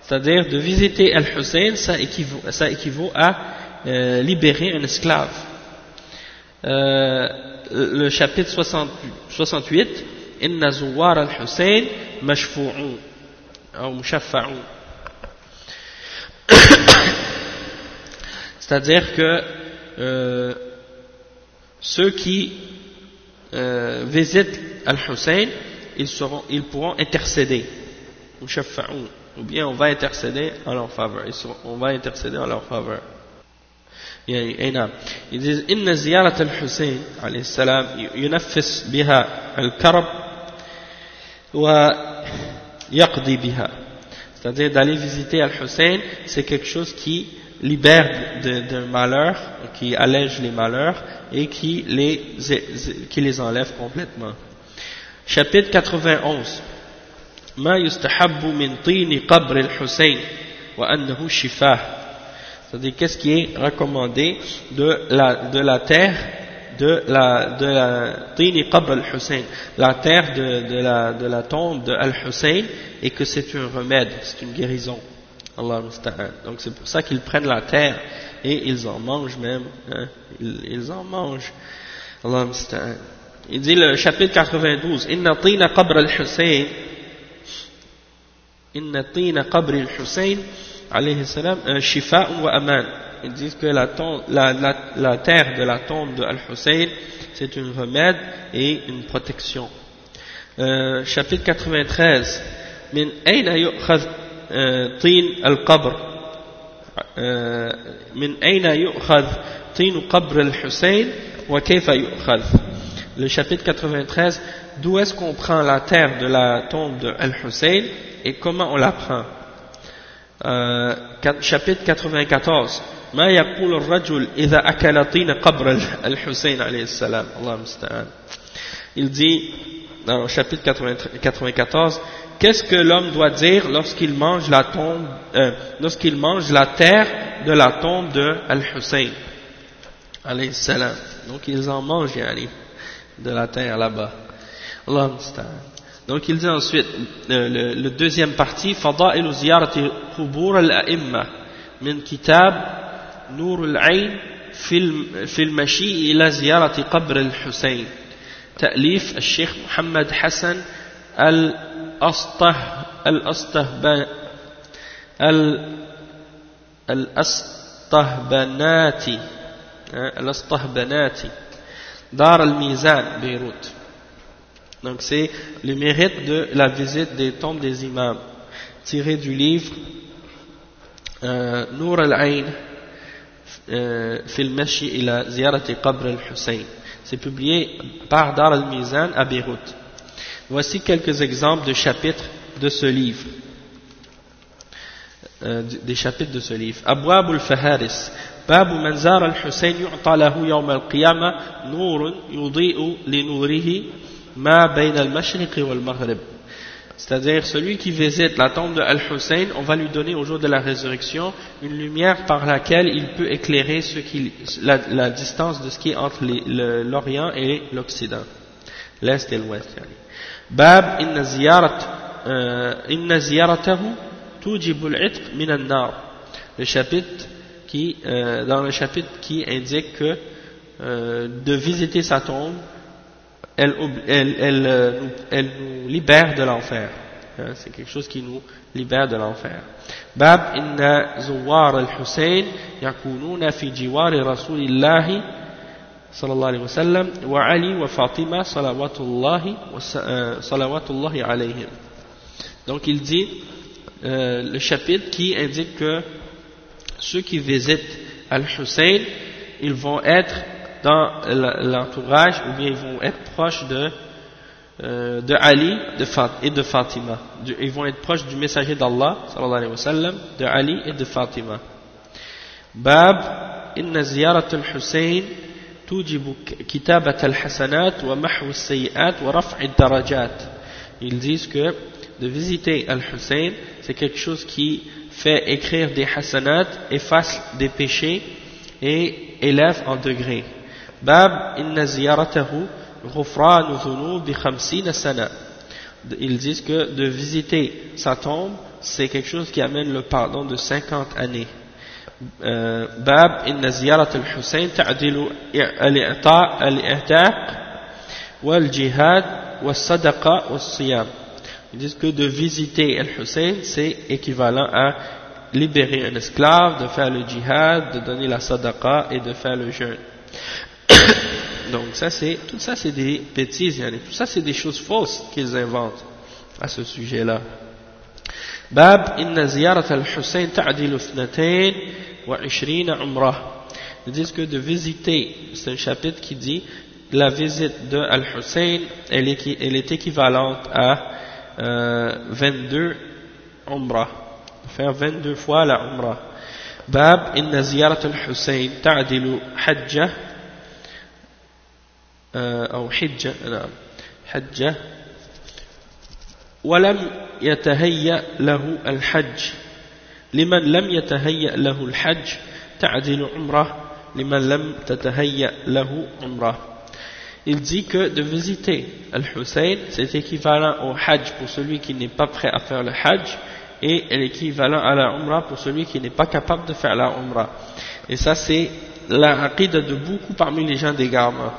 C'est-à-dire, de visiter al-Hussein, ça équivaut, ça équivaut à euh, libérer un esclave. Euh, le chapitre 68 Inna zuwar al-Hussein mashfu'un ou mushaffa'un <coughs> C'est-à-dire que euh, ceux qui euh, visitent Al-Hussein, ils, seront, ils pourront intercéder, ou bien on va intercéder en leur faveur, on va intercéder en leur faveur. Ils disent إن زيارة الحسين عليه السلام ينفس بها الكرب ويقضي بها c'est-à-dire d'aller visiter Al-Hussein, c'est quelque chose qui libère d'un malheur, qui allège les malheurs et qui les, qui les enlève complètement. Chapitre 91 c'est-à-dire qu'est-ce qui est recommandé de la, de la terre de la, de la al-Hussein, la terre de, de, la, de la tombe de Al-Hussein, et que c'est un remède, c'est une guérison. Allah Donc c'est pour ça qu'ils prennent la terre et ils en mangent même. Hein. Ils, ils, en mangent. Allah Il dit le chapitre 92 Inna tina qabr al-Hussein Inna tina qabr al-Hussein alayhi salam euh, shifa wa aman Ils disent que la, tombe, la, la, la, terre de la tombe de Al-Hussein c'est une remède et une protection. Euh, chapitre 93 من أين يؤخذ طين القبر من أين يؤخذ طين قبر الحسين وكيف يؤخذ le chapitre 93 d'où est-ce qu'on prend la terre de la tombe de Al-Hussein et comment on la prend euh, chapitre 94 ما يقول الرجل إذا أكل طين قبر الحسين عليه السلام الله المستعان il dit dans le chapitre 94 qu'est-ce que l'homme doit dire lorsqu'il mange la tombe, euh, lorsqu'il mange la terre de la tombe de Al-Hussein, alayhi salam. Donc ils en mangent, yani, de la terre là-bas. Allah Donc il dit ensuite, le, le, le deuxième partie, فضائل زيارة قبور الأئمة من كتاب نور العين في المشي إلى زيارة قبر الحسين. تأليف الشيخ محمد حسن الأسطه الأسطهب الأسطهبناتي الأسطهبناتي دار الميزان بيروت. Donc c'est le mérite de la visite des tombes des imams, tiré du livre euh, Nour al-Ain euh, fil mashi ila ziyarati qabr al-Hussein. C'est publié par Dar al-Mizan à Beyrouth. Voici quelques exemples de chapitres de ce livre. Euh, des chapitres de ce livre. Abwab al-Faharis. باب من زار الحسين يعطى له يوم القيامة نور يضيء لنوره c'est-à-dire celui qui visite la tombe de Al-Hussein, on va lui donner au jour de la résurrection une lumière par laquelle il peut éclairer ce qui, la, la, distance de ce qui est entre l'Orient et l'Occident, l'Est et l'Ouest. Bab inna euh, ziyaratahu tujibul itq min an-nar. Le chapitre qui euh, dans le chapitre qui indique que euh, de visiter sa tombe elle, elle, elle, euh, elle nous libère de l'enfer. Hein, c'est quelque chose qui nous libère de l'enfer. باب إن زوار الحسين يكونون في جوار رسول الله صلى الله عليه وسلم وعلي وفاطمة صلوات الله صلوات الله عليهم. Donc il dit euh, le chapitre qui indique que ceux qui visitent Al-Hussein, ils vont être dans l'entourage ou bien ils vont être proches de, euh, de Ali de et de Fatima. ils vont être proches du messager d'Allah, sallallahu alayhi wa sallam, de Ali et de Fatima. Bab, inna ziyaratul Hussein tujibu kitabat al-hasanat wa mahwu al-sayyat wa. Ils disent que de visiter Al-Hussein, c'est quelque chose qui fait écrire des hasanat, efface des péchés et élève en degrés. Bab inna ziyaratahu ghufran dhunub khamsina sana. Ils disent que de visiter sa tombe, c'est quelque chose qui amène le pardon de 50 années. Euh, Bab inna ziyarat al-Hussein ta'dilu al-i'taq wal-jihad wal-sadaqa wal-siyam. Ils disent que de visiter al-Hussein, c'est équivalent à libérer un esclave, de faire le jihad, de donner la sadaqa et de faire le jeûne. <coughs> Donc ça c'est tout ça c'est des bêtises, tout ça c'est des choses fausses qu'ils inventent à ce sujet-là. Bab inna ziyarat al-Hussein ta'dilu wa ishrina umrah. Ils disent que de visiter, c'est un chapitre qui dit la visite de Al-Hussein, elle est, elle est équivalente à euh, 22 umrah. Faire 22 fois la umrah. Bab inna ziyarat al-Hussein ta'dilu hajjah أو حجة نعم حجة ولم يتهيأ له الحج لمن لم يتهيأ له الحج تعدل عمره لمن لم تتهيأ له عمره il dit que de visiter Al-Hussein, c'est équivalent au Hajj pour celui qui n'est pas prêt à faire le Hajj, et l'équivalent à la Umrah pour celui qui n'est pas capable de faire la Umrah. Et ça, c'est la aqida de beaucoup parmi les gens d'égarement.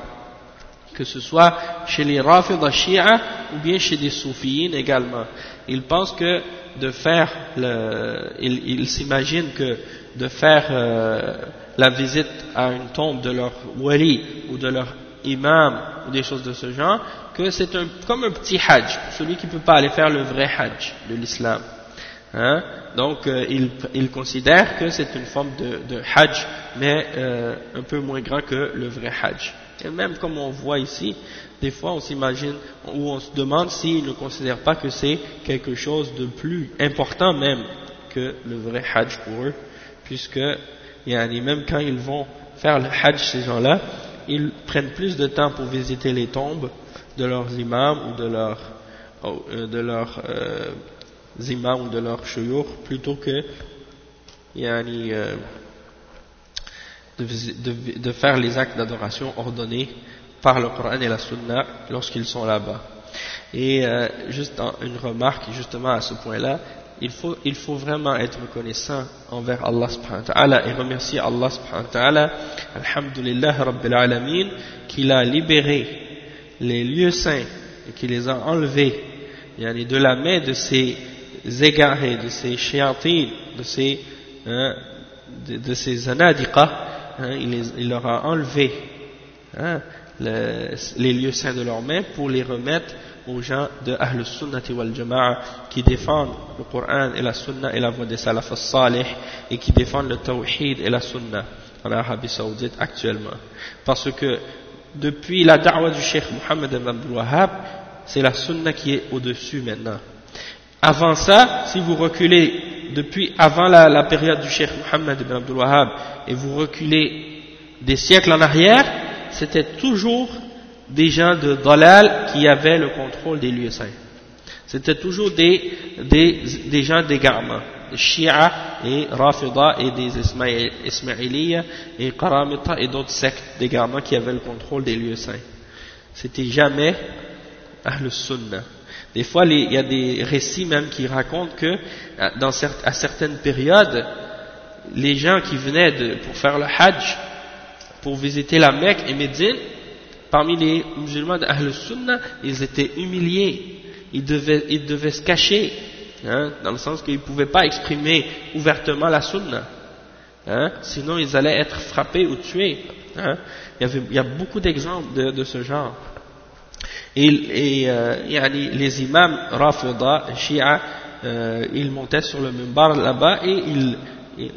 que ce soit chez les Rafid Shia ou bien chez des Soufiyines également. Ils pensent que de faire, le, ils s'imaginent que de faire euh, la visite à une tombe de leur wali ou de leur imam ou des choses de ce genre, que c'est comme un petit hajj, celui qui ne peut pas aller faire le vrai hajj de l'islam. Hein? Donc euh, ils, ils, considèrent que c'est une forme de, de hajj, mais euh, un peu moins grand que le vrai hajj. Et même comme on voit ici, des fois on s'imagine, ou on se demande s'ils ne considèrent pas que c'est quelque chose de plus important même que le vrai hajj pour eux, puisque même quand ils vont faire le hajj ces gens-là, ils prennent plus de temps pour visiter les tombes de leurs imams ou de leurs euh, de leurs euh, imams ou de leurs chouyours plutôt que yani, de, faire les actes d'adoration ordonnés par le Coran et la Sunna lorsqu'ils sont là-bas. Et euh, juste une remarque justement à ce point-là, il faut, il faut vraiment être reconnaissant envers Allah subhanahu wa ta'ala et remercier Allah subhanahu wa ta'ala, alhamdulillah rabbil alamin, qu'il a libéré les lieux saints et qu'il les a enlevés de la main de ces égarés, de ces chiantines, de ces, hein, de, ces anadiqa, hein, il, leur a enlevé hein, les lieux saints de leurs mains pour les remettre aux gens de Ahl Sunnati wal Jama'a qui défendent le Coran et la Sunna et la voie des Salaf salih et qui défendent le Tawhid et la Sunna en Arabie Saoudite actuellement. Parce que depuis la da'wah du Cheikh Mohammed Abdul Wahhab, c'est la Sunna qui est au-dessus maintenant. Avant ça, si vous reculez depuis avant la, période du Cheikh Mohammed ibn Abdul Wahhab et vous reculez des siècles en arrière, c'était toujours des gens de Dalal qui avaient le contrôle des lieux saints. C'était toujours des, des, des gens d'égarement, des Shia et Rafida et des Ismaïliya et Karamita et d'autres sectes d'égarement qui avaient le contrôle des lieux saints. C'était jamais Ahl Sunnah. Des fois, il y a des récits même qui racontent que dans, à certaines périodes, les gens qui venaient pour faire le Hajj, pour visiter la Mecque et Médine, parmi les musulmans d'Ahl Sunnah, ils étaient humiliés, ils devaient, ils devaient se cacher, hein, dans le sens qu'ils ne pouvaient pas exprimer ouvertement la Sunnah. Hein, sinon ils allaient être frappés ou tués. Hein. Il, y a beaucoup d'exemples de, de, ce genre. Et, et euh, les imams Rafida, Shia, euh, ils montaient sur le mimbar là-bas et ils,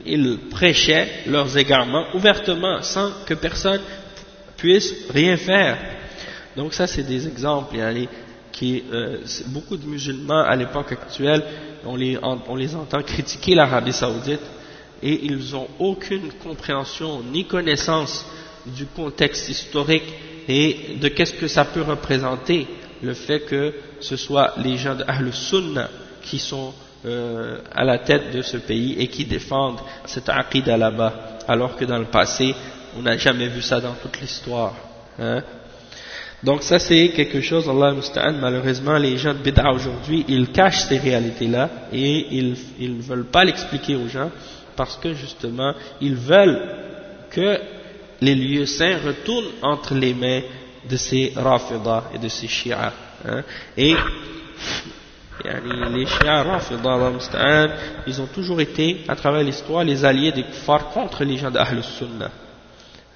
ils prêchaient leurs égarements ouvertement sans que personne puisse rien faire. Donc ça c'est des exemples qui euh, beaucoup de musulmans à l'époque actuelle on les, on les entend critiquer l'Arabie Saoudite et ils n'ont aucune compréhension ni connaissance du contexte historique et de qu'est-ce que ça peut représenter le fait que ce soit les gens de Ahl Sunnah qui sont euh, à la tête de ce pays et qui défendent cette aqidah là-bas, alors que dans le passé, on n'a jamais vu ça dans toute l'histoire. Hein? Donc ça c'est quelque chose, Allah malheureusement les gens de Bid'a aujourd'hui, ils cachent ces réalités-là et ils ne veulent pas l'expliquer aux gens parce que justement, ils veulent que les lieux saints retournent entre les mains de ces Rafidah et de ces Shia. Hein. Et les Shia Rafidah, ils ont toujours été, à travers l'histoire, les alliés des kuffars contre les gens d'Ahl Sunnah.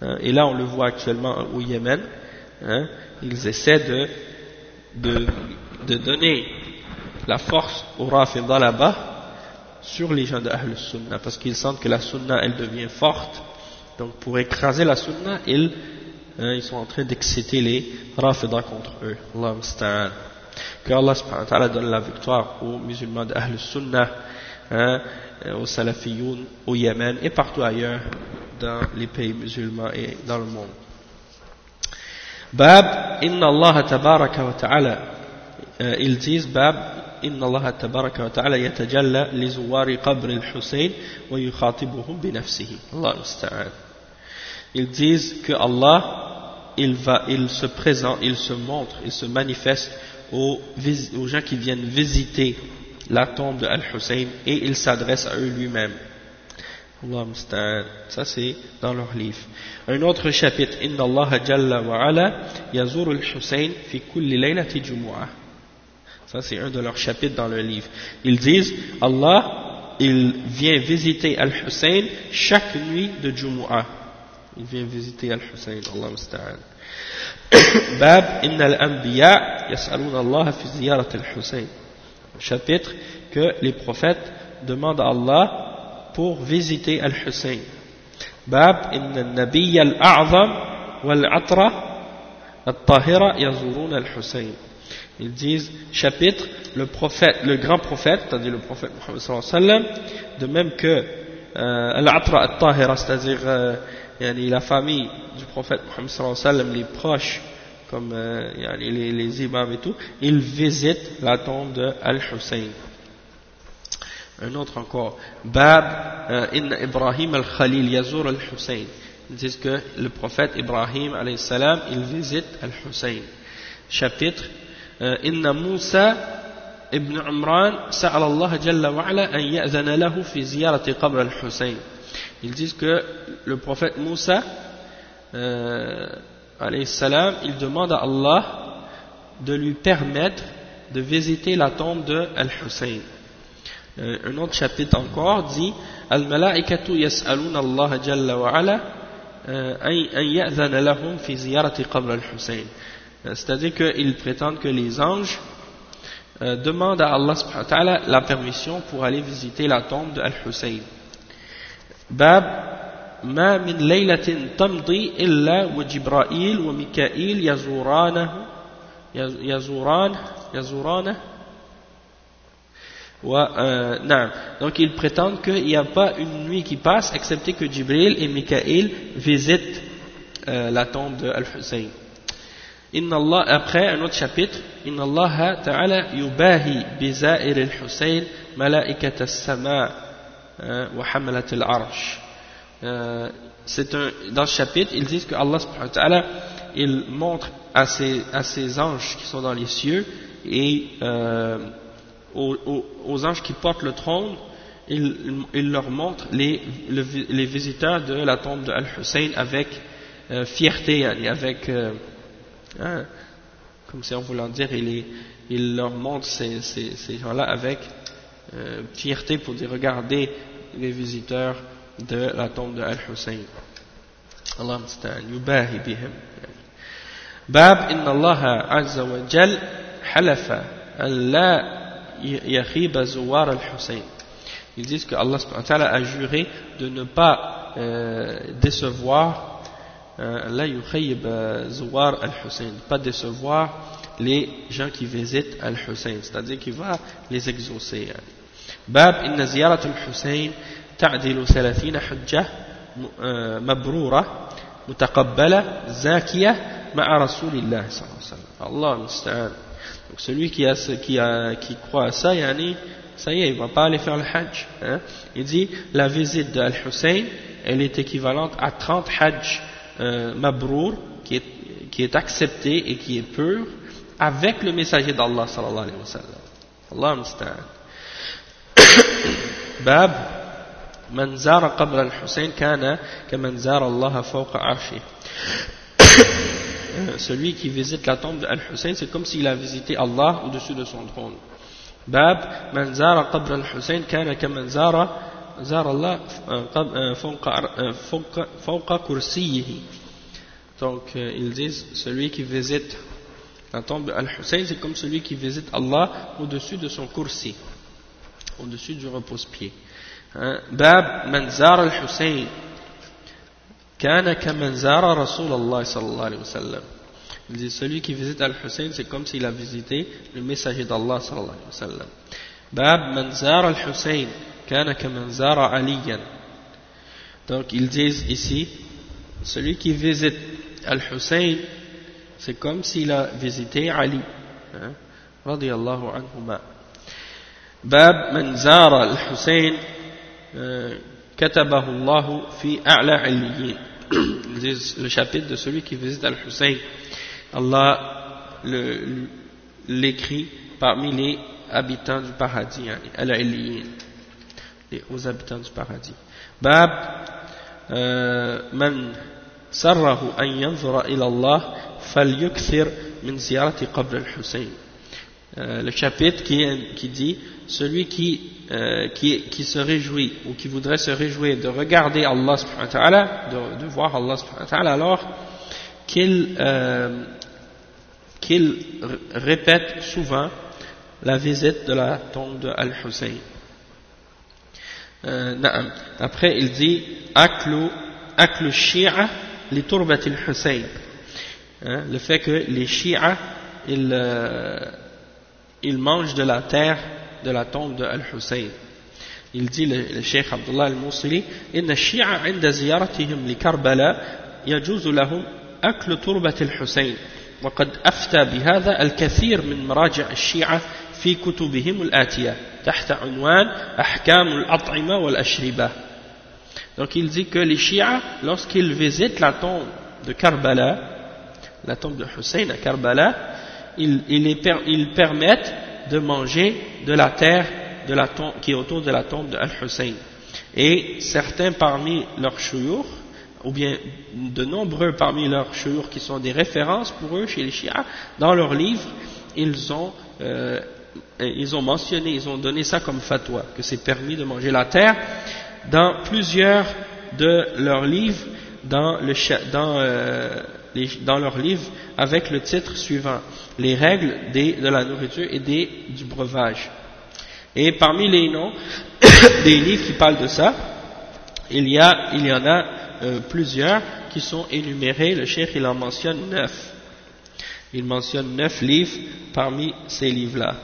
Hein. Et là, on le voit actuellement au Yémen. Hein. Ils essaient de, de, de donner la force aux Rafidah là-bas sur les gens d'Ahl Sunnah, parce qu'ils sentent que la Sunnah, elle devient forte donc pour écraser la sunna, ils, hein, ils sont en train d'exciter les rafidah contre eux. Allah Que Allah subhanahu wa ta'ala donne la victoire aux musulmans d'Ahl Sunnah, hein, aux Salafiyoun, au Yémen et partout ailleurs dans les pays musulmans et dans le monde. Bab, inna Allah tabaraka wa ta'ala, euh, ils disent Bab, إن الله تبارك وتعالى يتجلى لزوار قبر الحسين ويخاطبهم بنفسه الله المستعان ils disent que Allah, il, se présente, il se montre, il se manifeste aux, gens qui viennent visiter la tombe de Al-Hussein et il s'adresse à eux lui-même. Ça c'est dans leur livre. Un autre chapitre, Allah wa ala al-Hussein fi kulli laylati. Ça c'est un de leurs chapitres dans leur livre. Ils disent, Allah, il vient visiter Al-Hussein chaque nuit de Jumu'ah il vient visiter Al-Hussein, Allah musta'an. <coughs> Bab, inna al-anbiya yas'aluna Allah fi ziyarat al-Hussein. Chapitre que les prophètes demandent à Allah pour visiter Al-Hussein. Bab, inna al-nabiyya al-a'zam wal-atra al-tahira yazuruna al-Hussein. Ils disent, chapitre, le prophète, le grand prophète, c'est-à-dire le prophète Muhammad sallallahu alayhi wa sallam, de même que euh, al-atra al-tahira, c'est-à-dire euh, yani la famille du prophète Mohammed sallam, les proches, comme euh, yani les, les, imams et tout, ils visitent la tombe de Al-Hussein. Un autre encore. Bab euh, Inna Ibrahim al-Khalil Yazur al-Hussein. Ils disent que le prophète Ibrahim alayhi salam, il visite al-Hussein. Chapitre euh, Inna Moussa ibn Umran sa'ala Allah jalla wa ala an ya'zana lahu fi ziyarati qabr al-Hussein ils disent que le prophète Moussa euh, il demande à Allah de lui permettre de visiter la tombe de Al-Hussein. Euh, un autre chapitre encore dit Al-Malaikatu yas'aluna Allah jalla wa ala an fi al-Hussein. C'est-à-dire qu'ils prétendent que les anges euh, demandent à Allah la permission pour aller visiter la tombe de Al-Hussein. باب ما من ليلة تمضي إلا وجبرائيل وميكائيل يزورانه يزوران يزورانه euh, non. Donc ils prétendent qu'il n'y a pas une nuit qui passe excepté que Jibril et Mikaël visitent euh, la tombe de Al-Hussein. Après un autre chapitre, Inna Allah ta'ala yubahi bizair al-Hussein mala'ikat as-sama al-arsh. Euh, dans ce chapitre, ils disent que Allah subhanahu wa ta'ala, il montre à ses, à ses anges qui sont dans les cieux et euh, aux, anges qui portent le trône, il, leur montre les, les, visiteurs de la tombe de Al-Hussein avec euh, fierté, avec, hein, comme si on voulait dire, il, il leur montre ces, ces, gens-là avec fierté pour dire regardez les visiteurs de la tombe de Al-Hussein. Allah yubahi bihim. باب إن الله عز وجل حلف أن لا yakhib Zouar al-Hussein. Ils disent que Allah a juré de ne pas euh, décevoir euh, la yukhib Zouar al-Hussein, pas décevoir les gens qui visitent al-Hussein, c'est-à-dire qu'il va les exaucer. باب إن زيارة الحسين تعدل ثلاثين حجة مبرورة متقبلة زاكية مع رسول الله صلى الله عليه وسلم الله المستعان Donc celui qui, a, qui, a, qui croit à ça, yani, ça y est, il ne va pas aller faire le hajj. Hein. Il dit, la visite d'Al-Hussein, elle est équivalente à 30 hajj euh, mabrour, qui est, qui est accepté et qui est pur, avec le messager d'Allah sallallahu alayhi wa sallam. Allah musta'an. باب من زار قبر الحسين كان كمن زار الله فوق عرشه Euh, celui qui visite la tombe d'Al-Hussein, c'est comme s'il a visité Allah au-dessus de son trône. Bab, man zara qabr al-Hussein kana kaman zara zara Allah euh, euh, fawqa kursiyihi. Donc, ils disent, celui qui visite la tombe d'Al-Hussein, c'est comme celui qui visite Allah au-dessus de son kursi, au-dessus du repose-pied. Hein? Bab Manzar al-Hussein. Kana kamanzara Rasulallah sallallahu alayhi wa sallam. Il dit celui qui visite Al-Hussein, c'est comme s'il a visité le messager d'Allah sallallahu alayhi wa sallam. Bab Manzar al-Hussein. Kana kamanzara Aliyan. Donc ils disent ici celui qui visite Al-Hussein, c'est comme s'il a visité Ali. Hein, radiallahu anhumah. باب من زار الحسين كتبه الله في أعلى عليين le chapitre de celui qui visite Al-Hussein, Allah l'écrit parmi les habitants du paradis, Al-Aliyin, aux habitants du paradis. Bab, من سره أن ينظر إلى الله فليكثر من زيارة قبر الحسين euh, le chapitre qui, dit celui qui, euh, qui, qui, se réjouit ou qui voudrait se réjouir de regarder Allah subhanahu wa ta'ala, de, voir Allah subhanahu wa ta'ala, alors qu'il euh, répète souvent la visite de la tombe de Al-Hussein. Euh, après, il dit Aklu, aklu Shia li turbat al-Hussein. Le fait que les Shia, ils, euh, ils mangent de la terre de la tombe de Al-Hussein. Il dit le, le Cheikh Abdullah al-Mousili إن الشيعة عند زيارتهم لكربلاء يجوز لهم أكل تربة الحسين وقد أفتى بهذا الكثير من مراجع الشيعة في كتبهم الآتية تحت عنوان أحكام الأطعمة والأشربة Donc il dit que les Shia, lorsqu'ils visitent la tombe de Karbala, la tombe de Hussein à Karbala, ils, ils, permettent de manger de la terre de la tombe, qui est autour de la tombe de Al-Hussein. Et certains parmi leurs chouyours, ou bien de nombreux parmi leurs chouyours qui sont des références pour eux chez les Shia, dans leurs livres, ils ont, euh, ils ont mentionné, ils ont donné ça comme fatwa, que c'est permis de manger la terre. Dans plusieurs de leurs livres, dans, le, dans, euh, dans leurs livres, avec le titre suivant les règles de la nourriture et des, du breuvage. Et parmi les noms <coughs> des livres qui parlent de ça, il y, a, il y en a euh, plusieurs qui sont énumérés. Le cheikh il en mentionne neuf. Il mentionne neuf livres parmi ces livres-là.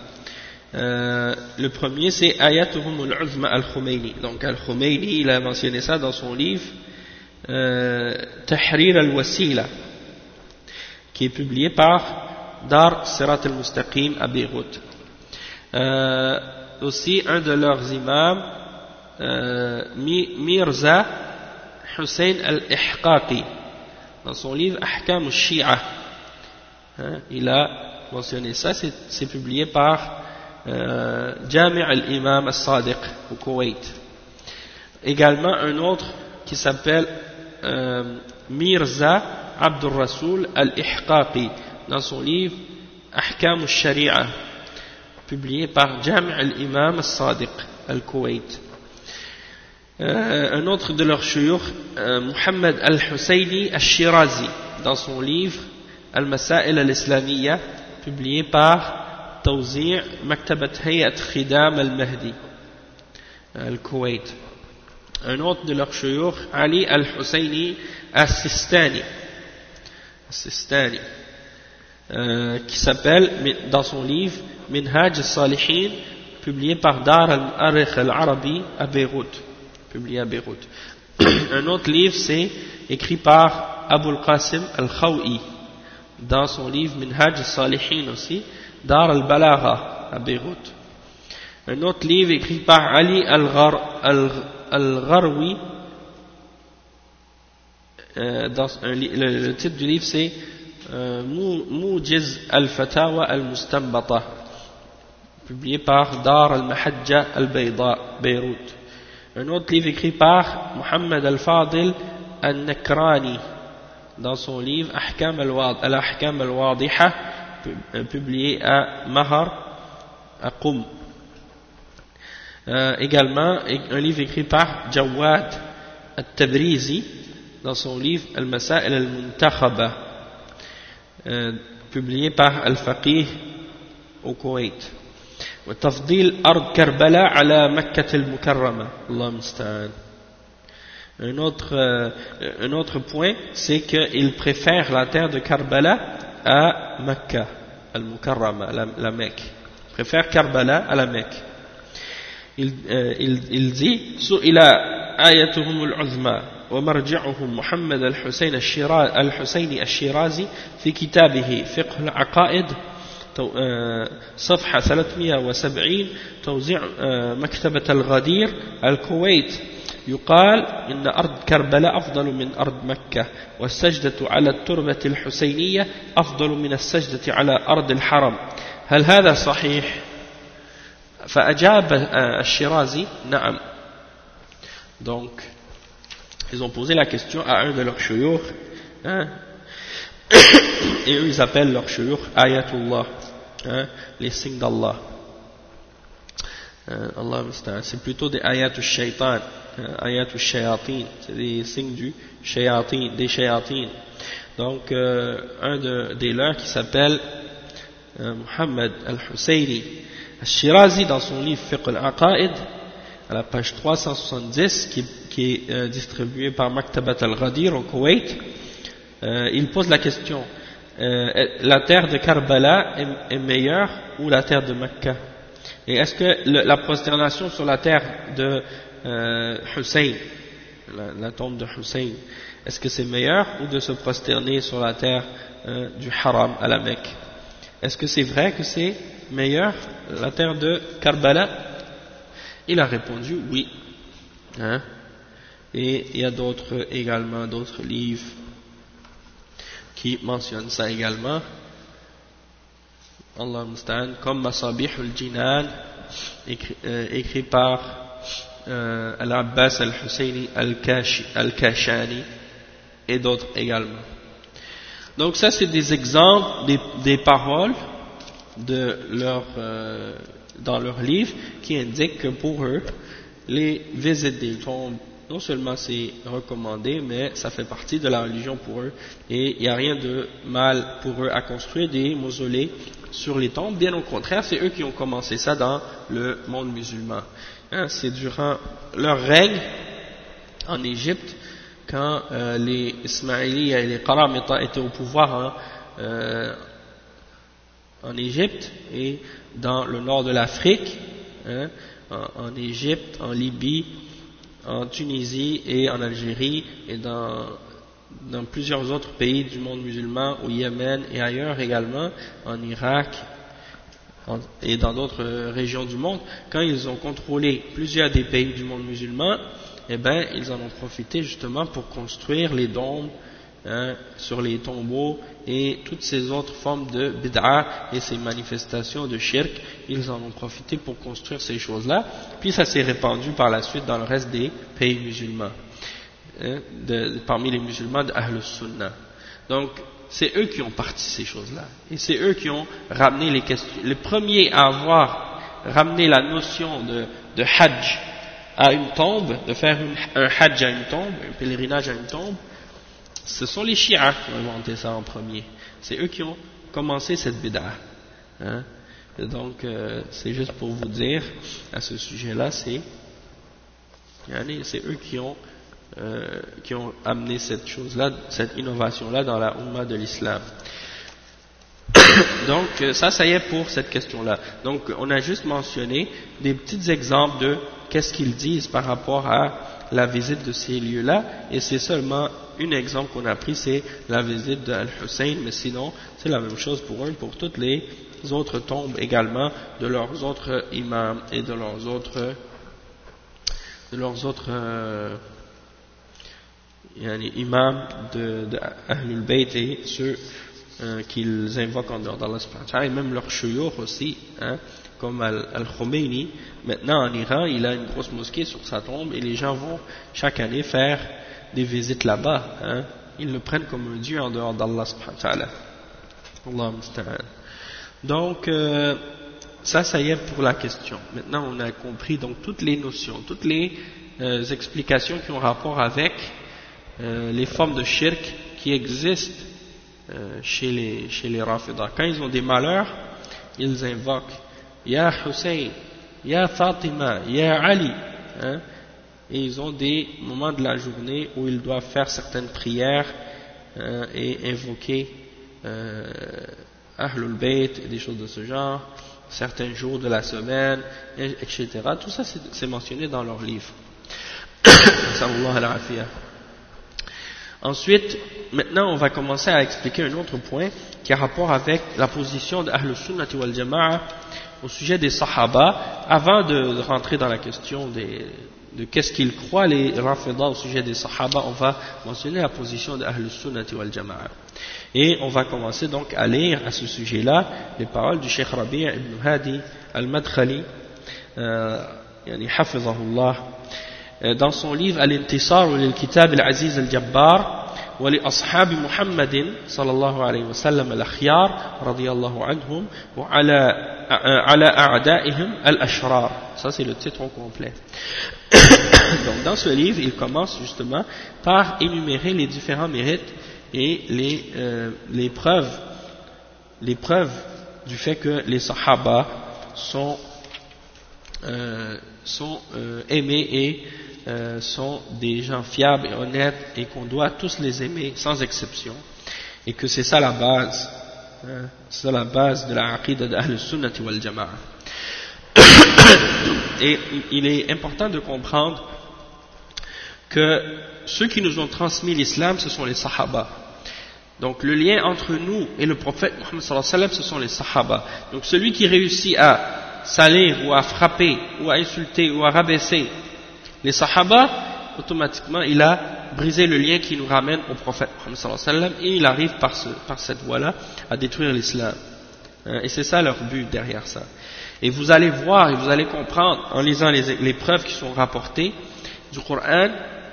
Euh, le premier c'est Ayatuhum al-Uzma al-Khumayni. Donc al-Khumayni, il a mentionné ça dans son livre euh, Tahrir al-Wasila, qui est publié par Dar Sirat al-Mustaqim à Beyrouth. Euh, aussi, un de leurs imams, euh, Mirza Hussein al-Ihqaqi, dans son livre Ahkam al-Shi'a, hein, il a mentionné ça, c'est publié par euh, al-Imam al-Sadiq au Koweït. Également un autre qui s'appelle euh, Mirza Abdul Rasoul al-Ihqaqi, dans son livre Ahkam al-Sharia, publié par Jami' al-Imam al-Sadiq al-Kuwait. Euh, un autre de leurs chouyours, euh, Muhammad al-Husayni al-Shirazi, dans son livre Al-Masail al-Islamiyya, publié par Tawzi' Maktabat Hayat Khidam al-Mahdi, al-Kuwait. Un autre de leurs chouyours, Ali al-Husayni al-Sistani, al-Sistani euh, qui s'appelle, dans son livre, Minhaj al-Salihin, publié par Dar al-Arikh al-Arabi à Beyrouth, publié à Beyrouth. <coughs> Un autre livre, c'est écrit par Abu al-Qasim al-Khawi, dans son livre Minhaj al-Salihin aussi, Dar al-Balagha à Beyrouth. Un autre livre écrit par Ali al-Gharwi, euh, le, titre du livre c'est موجز الفتاوى المستنبطة publié par Dar al-Mahajja al-Bayda, Beyrouth. Un autre livre écrit par Muhammad al-Fadil al-Nakrani dans son livre Ahkam al-Ahkam al-Wadiha publié à Mahar à Qum. Euh, également un livre écrit par Jawad al-Tabrizi dans son livre Al-Masail al-Muntakhaba euh, publié par Al-Faqih au Koweït. وتفضيل أرض كربلاء على مكة المكرمة الله المستعان un autre, euh, un autre point, c'est qu'il préfère la terre de Karbala à Mecca, al-Mukarrama, la, la Mecque. Il préfère Karbala à la Mecque. Il, euh, il, il dit, سئل آيتهم العظمى ومرجعهم محمد الحسين الحسيني الشيرازي في كتابه فقه العقائد صفحة 370 توزيع مكتبة الغدير الكويت. يقال إن أرض كربلاء أفضل من أرض مكة والسجدة على التربة الحسينية أفضل من السجدة على أرض الحرم. هل هذا صحيح؟ فأجاب الشيرازي نعم. Donc ils ont posé la question à un de leurs chouyours, hein, <coughs> et eux ils appellent leurs chouyours Ayatullah, hein, les signes d'Allah. Hein, c'est plutôt des ayatul shaitan, ayatul shayatin, c'est des signes du shayatin, des shayatin. Donc, euh, un de, des leurs qui s'appelle euh, Muhammad al-Husayni al-Shirazi, dans son livre Fiqh al-Aqaid, la page 370, qui, qui est euh, distribué par Maktabat al-Ghadir au Koweït, euh, il pose la question euh, la terre de Karbala est, meilleure ou la terre de Mecca? Et est-ce que la prosternation sur la terre de Hussein, la, la, tombe de Hussein, est-ce que c'est meilleur ou de se prosterner sur la terre du Haram à la Mecque? Est-ce que c'est vrai que c'est meilleur la terre de Karbala? Il a répondu oui. Hein? Et il y a d'autres également, d'autres livres qui mentionnent ça également. Allah comme Masabih al-Jinan, écrit, euh, écrit par euh, Al-Abbas al-Husayni al-Kashani et d'autres également. Donc ça c'est des exemples des, des paroles de leur, euh, dans leur livre qui indiquent que pour eux, les visites des tombes, non seulement c'est recommandé, mais ça fait partie de la religion pour eux. Et il n'y a rien de mal pour eux à construire des mausolées sur les tombes. Bien au contraire, c'est eux qui ont commencé ça dans le monde musulman. Hein, c'est durant leur règne en Égypte, quand euh, les Ismaélites et les Qaramita étaient au pouvoir en, euh, en Égypte et dans le nord de l'Afrique, hein, en, Égypte, en Libye, en Tunisie et en Algérie et dans, plusieurs autres pays du monde musulman, au Yémen et ailleurs également, en Irak et dans d'autres régions du monde, quand ils ont contrôlé plusieurs des pays du monde musulman, eh bien, ils en ont profité justement pour construire les dômes hein, sur les tombeaux et toutes ces autres formes de bid'a et ces manifestations de shirk, ils en ont profité pour construire ces choses-là, puis ça s'est répandu par la suite dans le reste des pays musulmans, hein, parmi les musulmans de Sunnah. Donc, c'est eux qui ont parti ces choses-là, et c'est eux qui ont ramené les questions, les premiers à avoir ramené la notion de, de hajj à une tombe, de faire un hajj à une tombe, un pèlerinage à une tombe, ce sont les chiites qui ont inventé ça en premier. C'est eux qui ont commencé cette bid'a. Hein. Donc, euh, c'est juste pour vous dire, à ce sujet-là, c'est c'est eux qui ont, euh, qui ont amené cette chose-là, cette innovation-là dans la Ummah de l'islam. <coughs> Donc, euh, ça, ça y est pour cette question-là. Donc, on a juste mentionné des petits exemples de qu'est-ce qu'ils disent par rapport à la visite de ces lieux-là, et c'est seulement un exemple qu'on a pris, c'est la visite d'Al-Hussein, mais sinon, c'est la même chose pour eux, pour toutes les autres tombes également, de leurs autres imams et de leurs autres, euh, imams de, de et ceux euh, qu'ils invoquent en dehors d'Allah et même leurs chouyours aussi, hein, comme Al-Khomeini, maintenant en Iran, il a une grosse mosquée sur sa tombe et les gens vont chaque année faire des visites là-bas. Hein. Ils le prennent comme un dieu en dehors d'Allah subhanahu wa Donc, euh, ça, ça y est pour la question. Maintenant, on a compris donc toutes les notions, toutes les euh, explications qui ont rapport avec euh, les formes de shirk qui existent chez les, chez les Rafidah. Quand ils ont des malheurs, ils invoquent Ya Hussein, Ya Fatima, Ya Ali. Hein, et ils ont des moments de la journée où ils doivent faire certaines prières hein, et invoquer euh, Ahlul Bayt, des choses de ce genre, certains jours de la semaine, etc. Tout ça c'est mentionné dans leur livre. <coughs> Ensuite, maintenant on va commencer à expliquer un autre point qui a rapport avec la position d'Ahlul Sunnah wal Jama'a au sujet des Sahaba, avant de rentrer dans la question des, de qu'est-ce qu'ils croient les Rafidah au sujet des Sahaba, on va mentionner la position de Ahl Sunnati wal Jama'a. Et on va commencer donc à lire à ce sujet-là les paroles du Cheikh Rabi' ibn Hadi al-Madkhali, euh, yani euh, dans son livre Al-Intisar lil-Kitab al-Aziz al-Jabbar, ولأصحاب محمد صلى الله عليه وسلم الأخيار رضي الله عنهم وعلى على أعدائهم الأشرار ça c'est le titre au complet <coughs> donc dans ce livre il commence justement par énumérer les différents mérites et les, euh, les preuves les preuves du fait que les sahaba sont euh, sont euh, aimés et euh, sont des gens fiables et honnêtes et qu'on doit tous les aimer sans exception. Et que c'est ça la base hein, la base de la aqidah d'Ahl Sunnah wal Jama'a. <coughs> Et il est important de comprendre que ceux qui nous ont transmis l'islam ce sont les sahaba. Donc le lien entre nous et le prophète sallam ce sont les sahaba. Donc celui qui réussit à salir ou à frapper ou à insulter ou à rabaisser les Sahaba, automatiquement, il a brisé le lien qui nous ramène au prophète et il arrive par, ce, par cette voie-là à détruire l'islam. Hein, et c'est ça leur but derrière ça. Et vous allez voir et vous allez comprendre en lisant les, preuves qui sont rapportées du Coran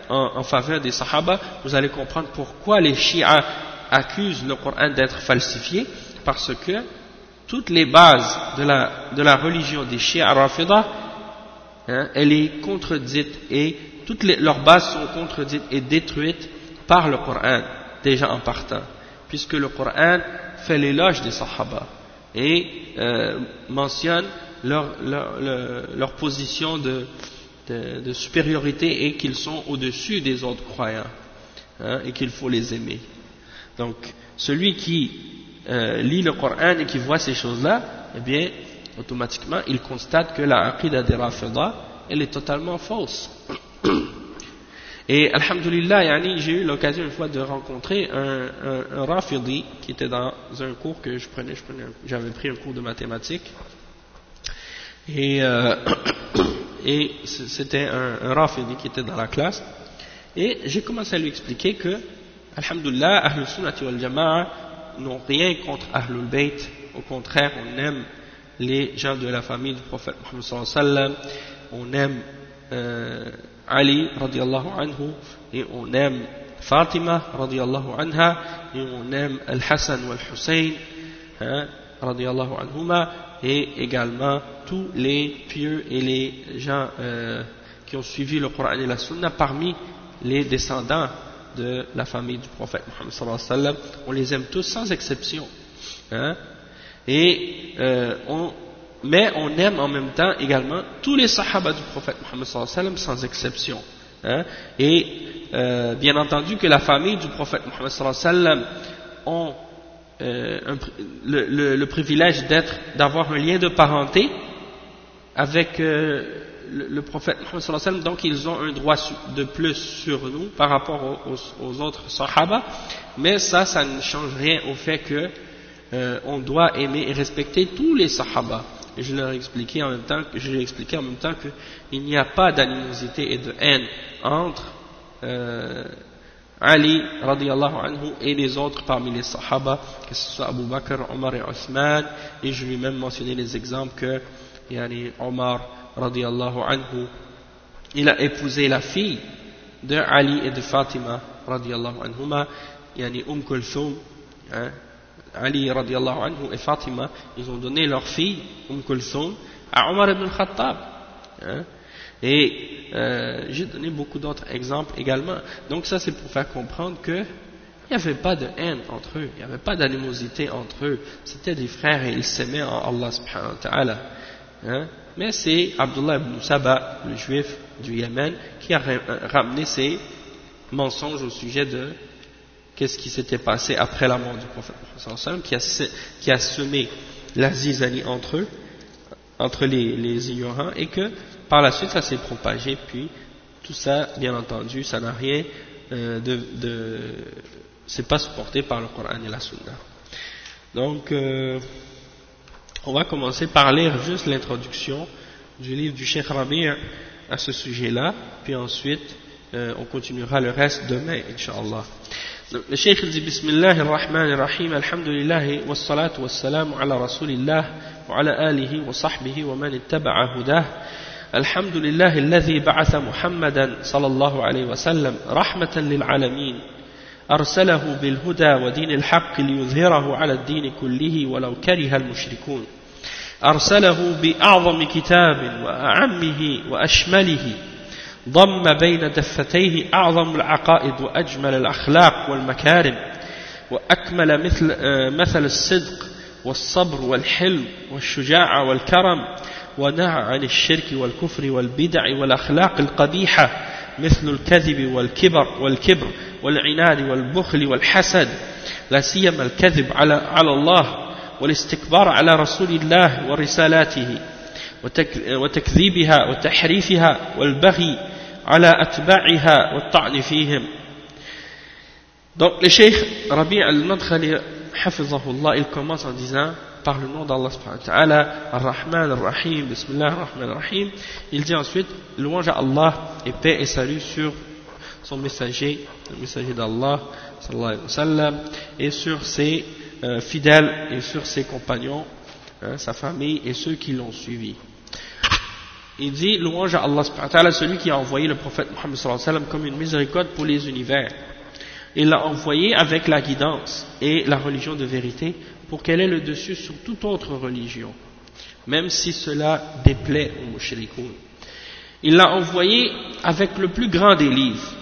en, faveur des Sahaba, vous allez comprendre pourquoi les Shia accusent le Coran d'être falsifié, parce que toutes les bases de la, religion des Shia Rafida, hein, elle est contredite et toutes leurs bases sont contredites et détruites par le Coran, déjà en partant, puisque le Coran fait l'éloge des Sahaba et euh, mentionne leur, position de, de, supériorité et qu'ils sont au-dessus des autres croyants hein, et qu'il faut les aimer. Donc, celui qui euh, lit le Coran et qui voit ces choses-là, eh bien, automatiquement, il constate que la aqidah des Rafida, elle est totalement fausse. <clears throat> Et Alhamdulillah, j'ai eu l'occasion une fois de rencontrer un, un, Rafidi qui était dans un cours que je prenais, j'avais pris un cours de mathématiques. Et, euh, <clears throat> c'était un, un, Rafidi qui était dans la classe. Et j'ai commencé à lui expliquer que, Alhamdulillah, Ahlul Sunnati wal Jama'a n'ont rien contre Ahlul Bayt. Au contraire, on aime les gens de la famille du prophète sallam. On aime euh, Ali radiallahu anhu et on aime Fatima radiallahu anha et on aime Al-Hassan ou Al-Hussein hein, radiallahu anhuma et également tous les pieux et les gens euh, qui ont suivi le Coran et la Sunna parmi les descendants de la famille du prophète sallam on les aime tous sans exception hein, et euh, on mais on aime en même temps également tous les sahaba du prophète sallam sans exception. Hein. Et euh, bien entendu que la famille du prophète sallam ont euh, le, privilège d'être, d'avoir un lien de parenté avec euh, le, prophète sallam, donc ils ont un droit de plus sur nous par rapport aux, aux autres sahaba, mais ça, ça ne change rien au fait que on doit aimer et respecter tous les sahaba. Et je leur ai expliqué en même temps, je expliqué en même temps qu'il n'y a pas d'animosité et de haine entre euh, Ali radiallahu anhu et les autres parmi les sahaba, que ce soit Abu Bakr, Omar et Osman, et je vais même mentionner les exemples que yani, Omar radiallahu anhu, il a épousé la fille de Ali et de Fatima radiallahu anhuma, yani Umm Kulthum, hein, Ali radiallahu anhu et Fatima, ils ont donné leur fille, Umm Kulthum, à Omar ibn Khattab. Hein. Et euh, j'ai donné beaucoup d'autres exemples également. Donc ça c'est pour faire comprendre que il n'y avait pas de haine entre eux, il n'y avait pas d'animosité entre eux. C'était des frères et ils s'aimaient en Allah subhanahu wa ta'ala. Hein. Mais c'est Abdullah ibn Saba, le juif du Yémen, qui a ramené ces mensonges au sujet de qu'est-ce qui s'était passé après la mort du prophète qui a, qui a semé la zizanie entre eux, entre les, ignorants, et que par la suite ça s'est propagé, puis tout ça, bien entendu, ça n'a rien euh, de, c'est pas supporté par le Coran et la Sunna. Donc, euh, on va commencer par lire juste l'introduction du livre du Cheikh Rabi' à ce sujet-là, puis ensuite euh, on continuera le reste demain, Inch'Allah. الشيخ Cheikh بسم الله الرحمن الرحيم الحمد لله والصلاة والسلام على رسول الله وعلى آله وصحبه ومن اتبع هداه. الحمد لله الذي بعث محمدا صلى الله عليه وسلم رحمة للعالمين. أرسله بالهدى ودين الحق ليظهره على الدين كله ولو كره المشركون. أرسله بأعظم كتاب وأعمه وأشمله ضم بين دفتيه أعظم العقائد وأجمل الأخلاق والمكارم وأكمل مثل, مثل الصدق والصبر والحلم والشجاعة والكرم ونهى عن الشرك والكفر والبدع والأخلاق القبيحة مثل الكذب والكبر والكبر والعناد والبخل والحسد. لا سيما الكذب على على الله والاستكبار على رسول الله ورسالاته. وتكذيبها وتحريفها والبغي على أتباعها والطعن فيهم Donc le Cheikh Rabi al-Madkhali hafizahullah il commence en disant par le nom d'Allah subhanahu wa ta'ala Ar-Rahman Ar-Rahim Bismillah Ar-Rahman Ar-Rahim il dit ensuite louange à Allah et paix et salut sur son messager le messager d'Allah sallallahu alayhi wa sallam et sur ses euh, fidèles et sur ses compagnons hein, sa famille et ceux qui l'ont suivi. Il dit, louange à Allah celui qui a envoyé le prophète Muhammad comme une miséricorde pour les univers. Il l'a envoyé avec la guidance et la religion de vérité pour qu'elle ait le dessus sur toute autre religion, même si cela déplaît aux mushrikoun. Il l'a envoyé avec le plus grand des livres,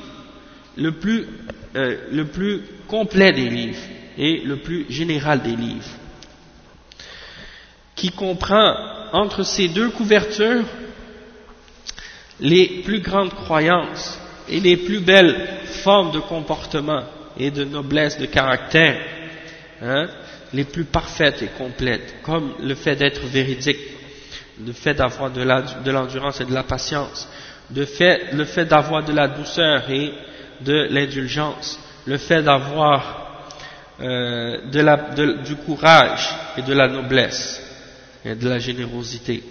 le plus, euh, le plus complet des livres et le plus général des livres, qui comprend entre ces deux couvertures les plus grandes croyances et les plus belles formes de comportement et de noblesse de caractère, hein, les plus parfaites et complètes, comme le fait d'être véridique, le fait d'avoir de l'endurance et de la patience, le fait, le fait d'avoir de la douceur et de l'indulgence, le fait d'avoir euh, de du courage et de la noblesse et de la générosité.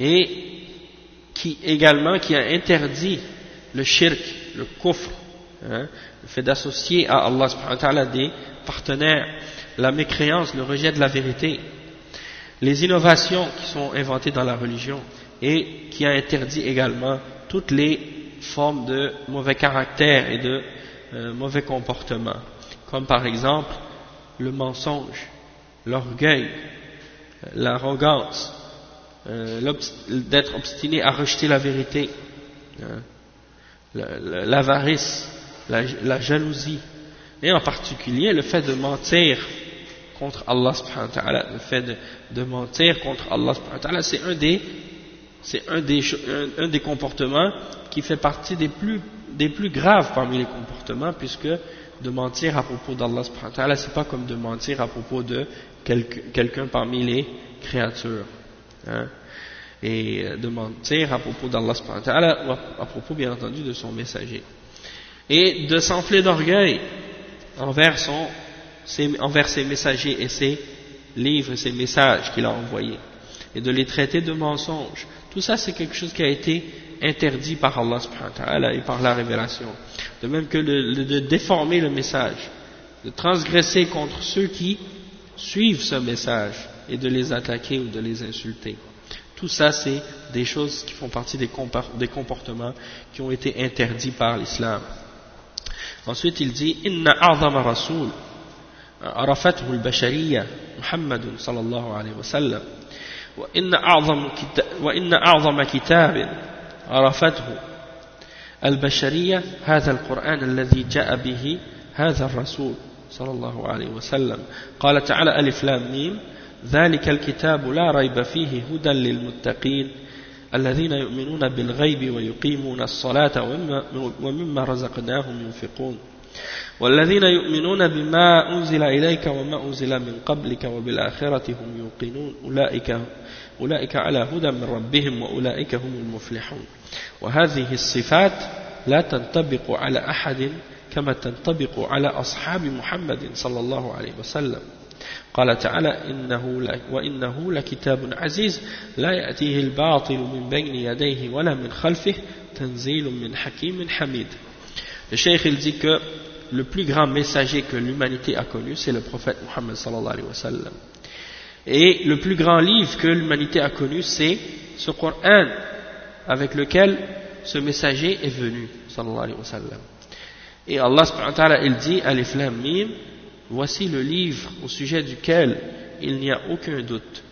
Et qui également a interdit le shirk, le kufr, hein, le fait d'associer à Allah subhanahu wa ta'ala des partenaires, la mécréance, le rejet de la vérité, les innovations qui sont inventées dans la religion et qui a interdit également toutes les formes de mauvais caractère et de euh, mauvais comportement, comme par exemple le mensonge, l'orgueil, l'arrogance, euh, d'être obstiné à rejeter la vérité, hein, l'avarice, la, jalousie, et en particulier le fait de mentir contre Allah le fait de, mentir contre Allah c'est un des c'est un des, un, des comportements qui fait partie des plus, des plus graves parmi les comportements, puisque de mentir à propos d'Allah subhanahu wa ta'ala, c'est pas comme de mentir à propos de quelqu'un parmi les créatures. Hein, et de mentir à propos d'Allah à propos bien entendu de son messager. Et de s'enfler d'orgueil envers, son, ses, envers ses messagers et ses livres, ses messages qu'il a envoyés, et de les traiter de mensonges. Tout ça c'est quelque chose qui a été interdit par Allah et par la révélation. De même que de déformer le message, de transgresser contre ceux qui suivent ce message et de les attaquer ou de les insulter. Tout ça, c'est des choses qui font partie des, comportements qui ont été interdits par l'islam. Ensuite, il dit Inna a'zama rasul عرفته البشرية محمد صلى الله عليه وسلم وإن أعظم, وإن أعظم كتاب عرفته البشرية هذا القرآن الذي جاء به هذا الرسول صلى الله عليه وسلم قال تعالى ألف لام ميم ذلك الكتاب لا ريب فيه هدى للمتقين الذين يؤمنون بالغيب ويقيمون الصلاة ومما رزقناهم ينفقون والذين يؤمنون بما أنزل إليك وما أنزل من قبلك وبالآخرة هم يوقنون أولئك, أولئك على هدى من ربهم وأولئك هم المفلحون وهذه الصفات لا تنطبق على أحد كما تنطبق على أصحاب محمد صلى الله عليه وسلم قال تعالى إنه وإنه لكتاب عزيز لا يأتيه الباطل من بين يديه ولا من خلفه تنزيل من حكيم حميد Le Cheikh il dit que le plus grand messager que l'humanité a connu, c'est le prophète Muhammad sallallahu alayhi wa sallam. Et le plus grand livre que l'humanité a connu, c'est ce Coran avec lequel ce messager est venu sallallahu alayhi wa sallam. Et Allah subhanahu wa ta'ala il dit Alif Lam Mim Voici le livre au sujet duquel il n'y a aucun doute.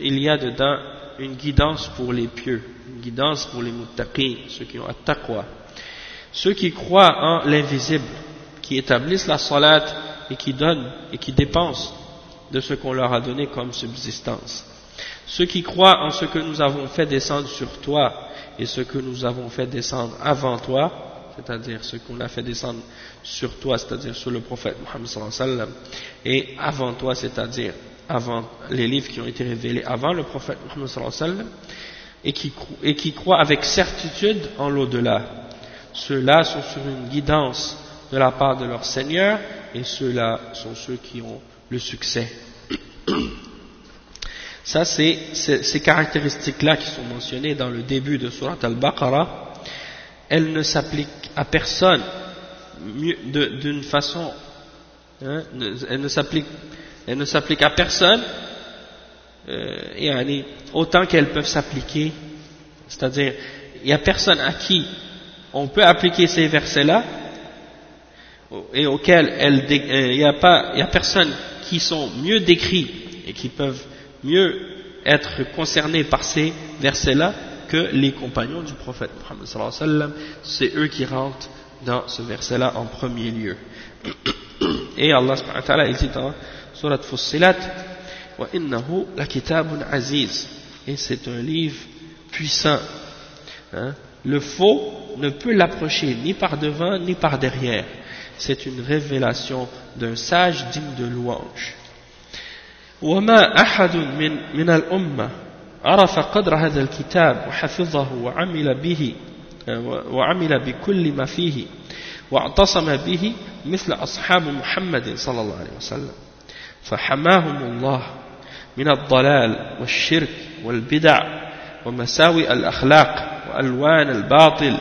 il y a dedans une guidance pour les pieux, une guidance pour les muttaqin, ceux qui ont attaqwa. Ceux qui croient en l'invisible, qui établissent la salat et qui donnent et qui dépensent de ce qu'on leur a donné comme subsistance. Ceux qui croient en ce que nous avons fait descendre sur toi et ce que nous avons fait descendre avant toi, c'est-à-dire ce qu'on a fait descendre sur toi, c'est-à-dire sur le prophète Muhammad sallallahu et avant toi, c'est-à-dire avant les livres qui ont été révélés avant le prophète sallallahu et qui, et qui croient avec certitude en l'au-delà. Ceux-là sont sur une guidance de la part de leur Seigneur et ceux-là sont ceux qui ont le succès. Ça, c'est ces caractéristiques-là qui sont mentionnées dans le début de Surat al-Baqarah elle ne s'applique à personne d'une façon, hein, elle ne s'applique à personne euh, autant qu'elles peuvent s'appliquer. C'est-à-dire, il n'y a personne à qui on peut appliquer ces versets-là et auxquels euh, il n'y a, pas, a personne qui sont mieux décrits et qui peuvent mieux être concernés par ces versets-là que les compagnons du prophète Muhammad c'est eux qui rentrent dans ce verset-là en premier lieu. Et Allah subhanahu wa ta'ala dit dans surat Fussilat wa innahu la kitabun aziz et c'est un livre puissant. Hein. Le faux ne peut l'approcher ni par devant ni par derrière. C'est une révélation d'un sage digne de louange. وما أحد من من الأمة عرف قدر هذا الكتاب وحفظه وعمل به وعمل بكل ما فيه واعتصم به مثل أصحاب محمد صلى الله عليه وسلم. فحماهم الله من الضلال والشرك والبدع ومساوئ الأخلاق وألوان الباطل.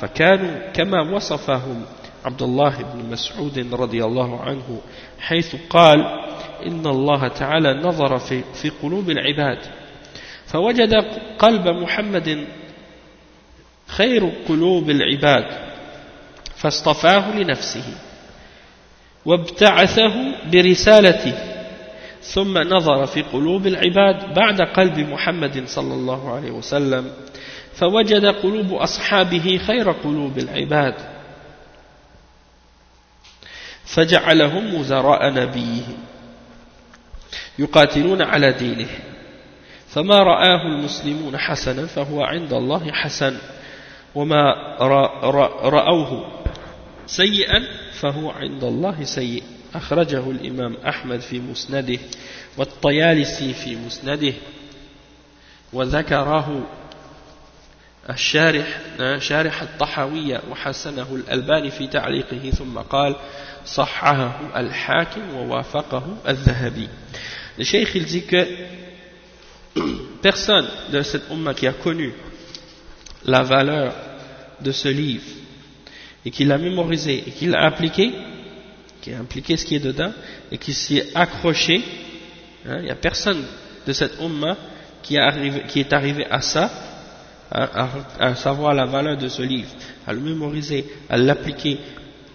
فكانوا كما وصفهم عبد الله بن مسعود رضي الله عنه حيث قال إن الله تعالى نظر في, في قلوب العباد فوجد قلب محمد خير قلوب العباد فاصطفاه لنفسه وابتعثه برسالته ثم نظر في قلوب العباد بعد قلب محمد صلى الله عليه وسلم فوجد قلوب أصحابه خير قلوب العباد فجعلهم وزراء نبيه يقاتلون على دينه. فما رآه المسلمون حسنا فهو عند الله حسن وما رأوه سيئا فهو عند الله سيء. أخرجه الإمام أحمد في مسنده والطيالسي في مسنده وذكره الشارح شارح الطحاوية وحسنه الألباني في تعليقه ثم قال صححه الحاكم ووافقه الذهبي. dit que personne de cette umma qui a connu la valeur de ce livre et qui l'a mémorisé et qui l'a appliqué, qui a appliqué ce qui est dedans et qui s'y est accroché, hein, il n'y a personne de cette umma qui, est arrivé à ça, à, savoir la valeur de ce livre, à le mémoriser, à l'appliquer,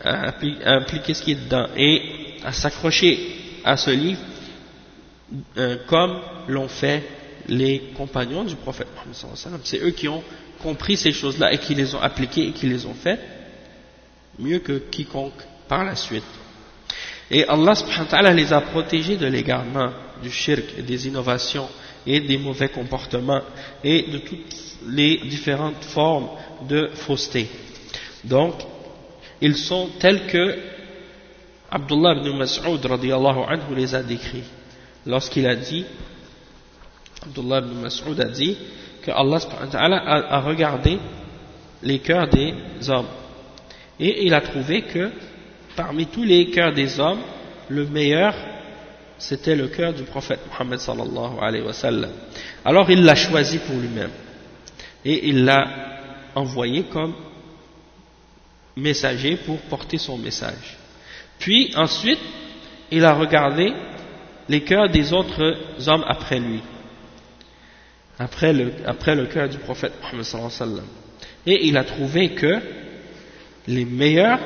à, appliquer ce qui est dedans et à s'accrocher à ce livre euh, comme l'ont fait les compagnons du prophète C'est eux qui ont compris ces choses-là et qui les ont appliquées et qui les ont faites mieux que quiconque par la suite. Et Allah les a protégés de l'égarement, du shirk des innovations et des mauvais comportements et de toutes les différentes formes de fausseté. Donc, ils sont tels que Abdullah ibn Mas'ud les a décrits lorsqu'il a dit Abdullah ibn Mas'ud a dit que Allah a, regardé les cœurs des hommes. Et il a trouvé que parmi tous les cœurs des hommes le meilleur c'était le cœur du prophète Muhammad sallallahu alayhi wa sallam. Alors il l'a choisi pour lui-même. Et il l'a envoyé comme messager pour porter son message. Puis ensuite il a regardé les cœurs des autres hommes après lui après le, après le cœur du prophète Muhammad sallam. Et il a trouvé que les meilleurs,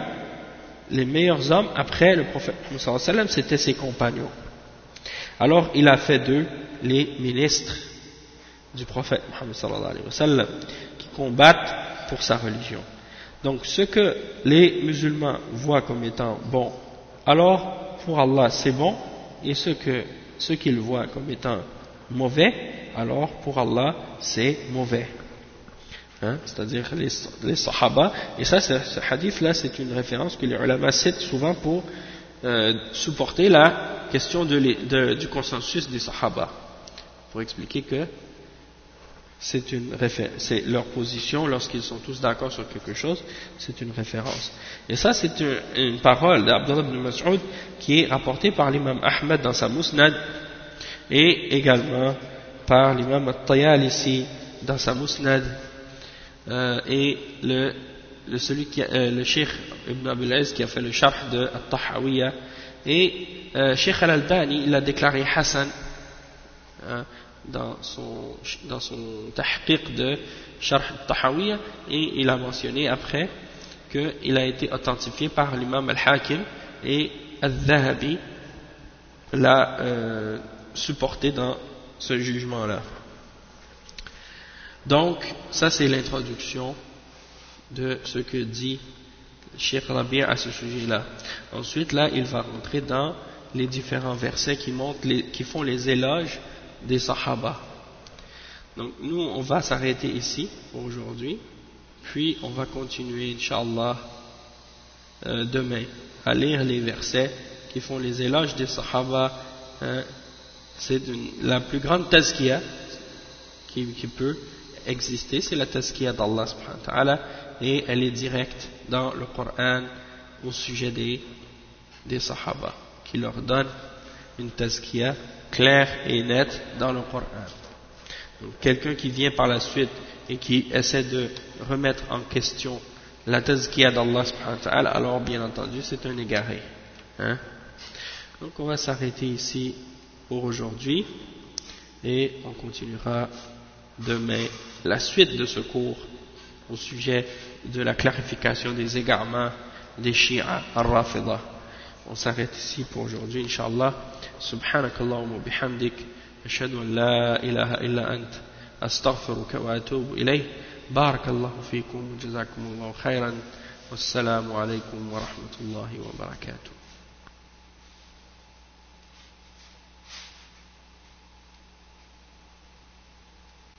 les meilleurs hommes après le prophète Muhammad sallam, c'était ses compagnons. Alors il a fait d'eux les ministres du prophète Muhammad sallam, qui combattent pour sa religion. Donc ce que les musulmans voient comme étant bon, alors pour Allah c'est bon, et ce que ce qu'ils voient comme étant mauvais, alors pour Allah c'est mauvais. Hein, c'est-à-dire les, les sahaba, et ça, ce hadith-là, c'est une référence que les ulama citent souvent pour euh, supporter la question de de, du consensus des sahaba, pour expliquer que c'est leur position lorsqu'ils sont tous d'accord sur quelque chose, c'est une référence. Et ça, c'est une, une, parole d'Abdullah ibn Mas'ud qui est rapportée par l'imam Ahmed dans sa Musnad et également par l'imam At-Tayalisi dans sa Musnad. Euh, et le, le, celui qui euh, le Cheikh Ibn Abil qui a fait le sharh de At-Tahawiyya et euh, Cheikh Al-Albani il a déclaré Hassan hein, dans son, dans son tahqiq de Sharh al-Tahawiyya et il a mentionné après qu'il a été authentifié par l'imam al-Hakim et al-Zahabi l'a euh, supporté dans ce jugement-là. Donc, ça c'est l'introduction de ce que dit Cheikh Rabi à ce sujet-là. Ensuite, là, il va rentrer dans les différents versets qui, montrent qui font les éloges des Sahaba. Donc, nous, on va s'arrêter ici aujourd'hui, puis on va continuer, Inch'Allah, euh, demain, à lire les versets qui font les éloges des Sahaba. Hein. C'est la plus grande tazkiya qui, peut exister, c'est la tazkiya d'Allah subhanahu wa ta'ala et elle est directe dans le Coran au sujet des, Sahaba, qui leur donne une tazkiya claire et nette dans le Coran. Quelqu'un qui vient par la suite et qui essaie de remettre en question la tazkiya d'Allah alors bien entendu c'est un égaré. Hein? Donc on va s'arrêter ici pour aujourd'hui et on continuera demain la suite de ce cours au sujet de la clarification des égarements des Shia al-Rafida. On s'arrête ici pour aujourd'hui, Inch'Allah. Subhanakallahumma bihamdik. أشهد أن لا إله إلا أنت أستغفرك وأتوب إليه بارك الله فيكم وجزاكم الله خيرا والسلام عليكم ورحمة الله وبركاته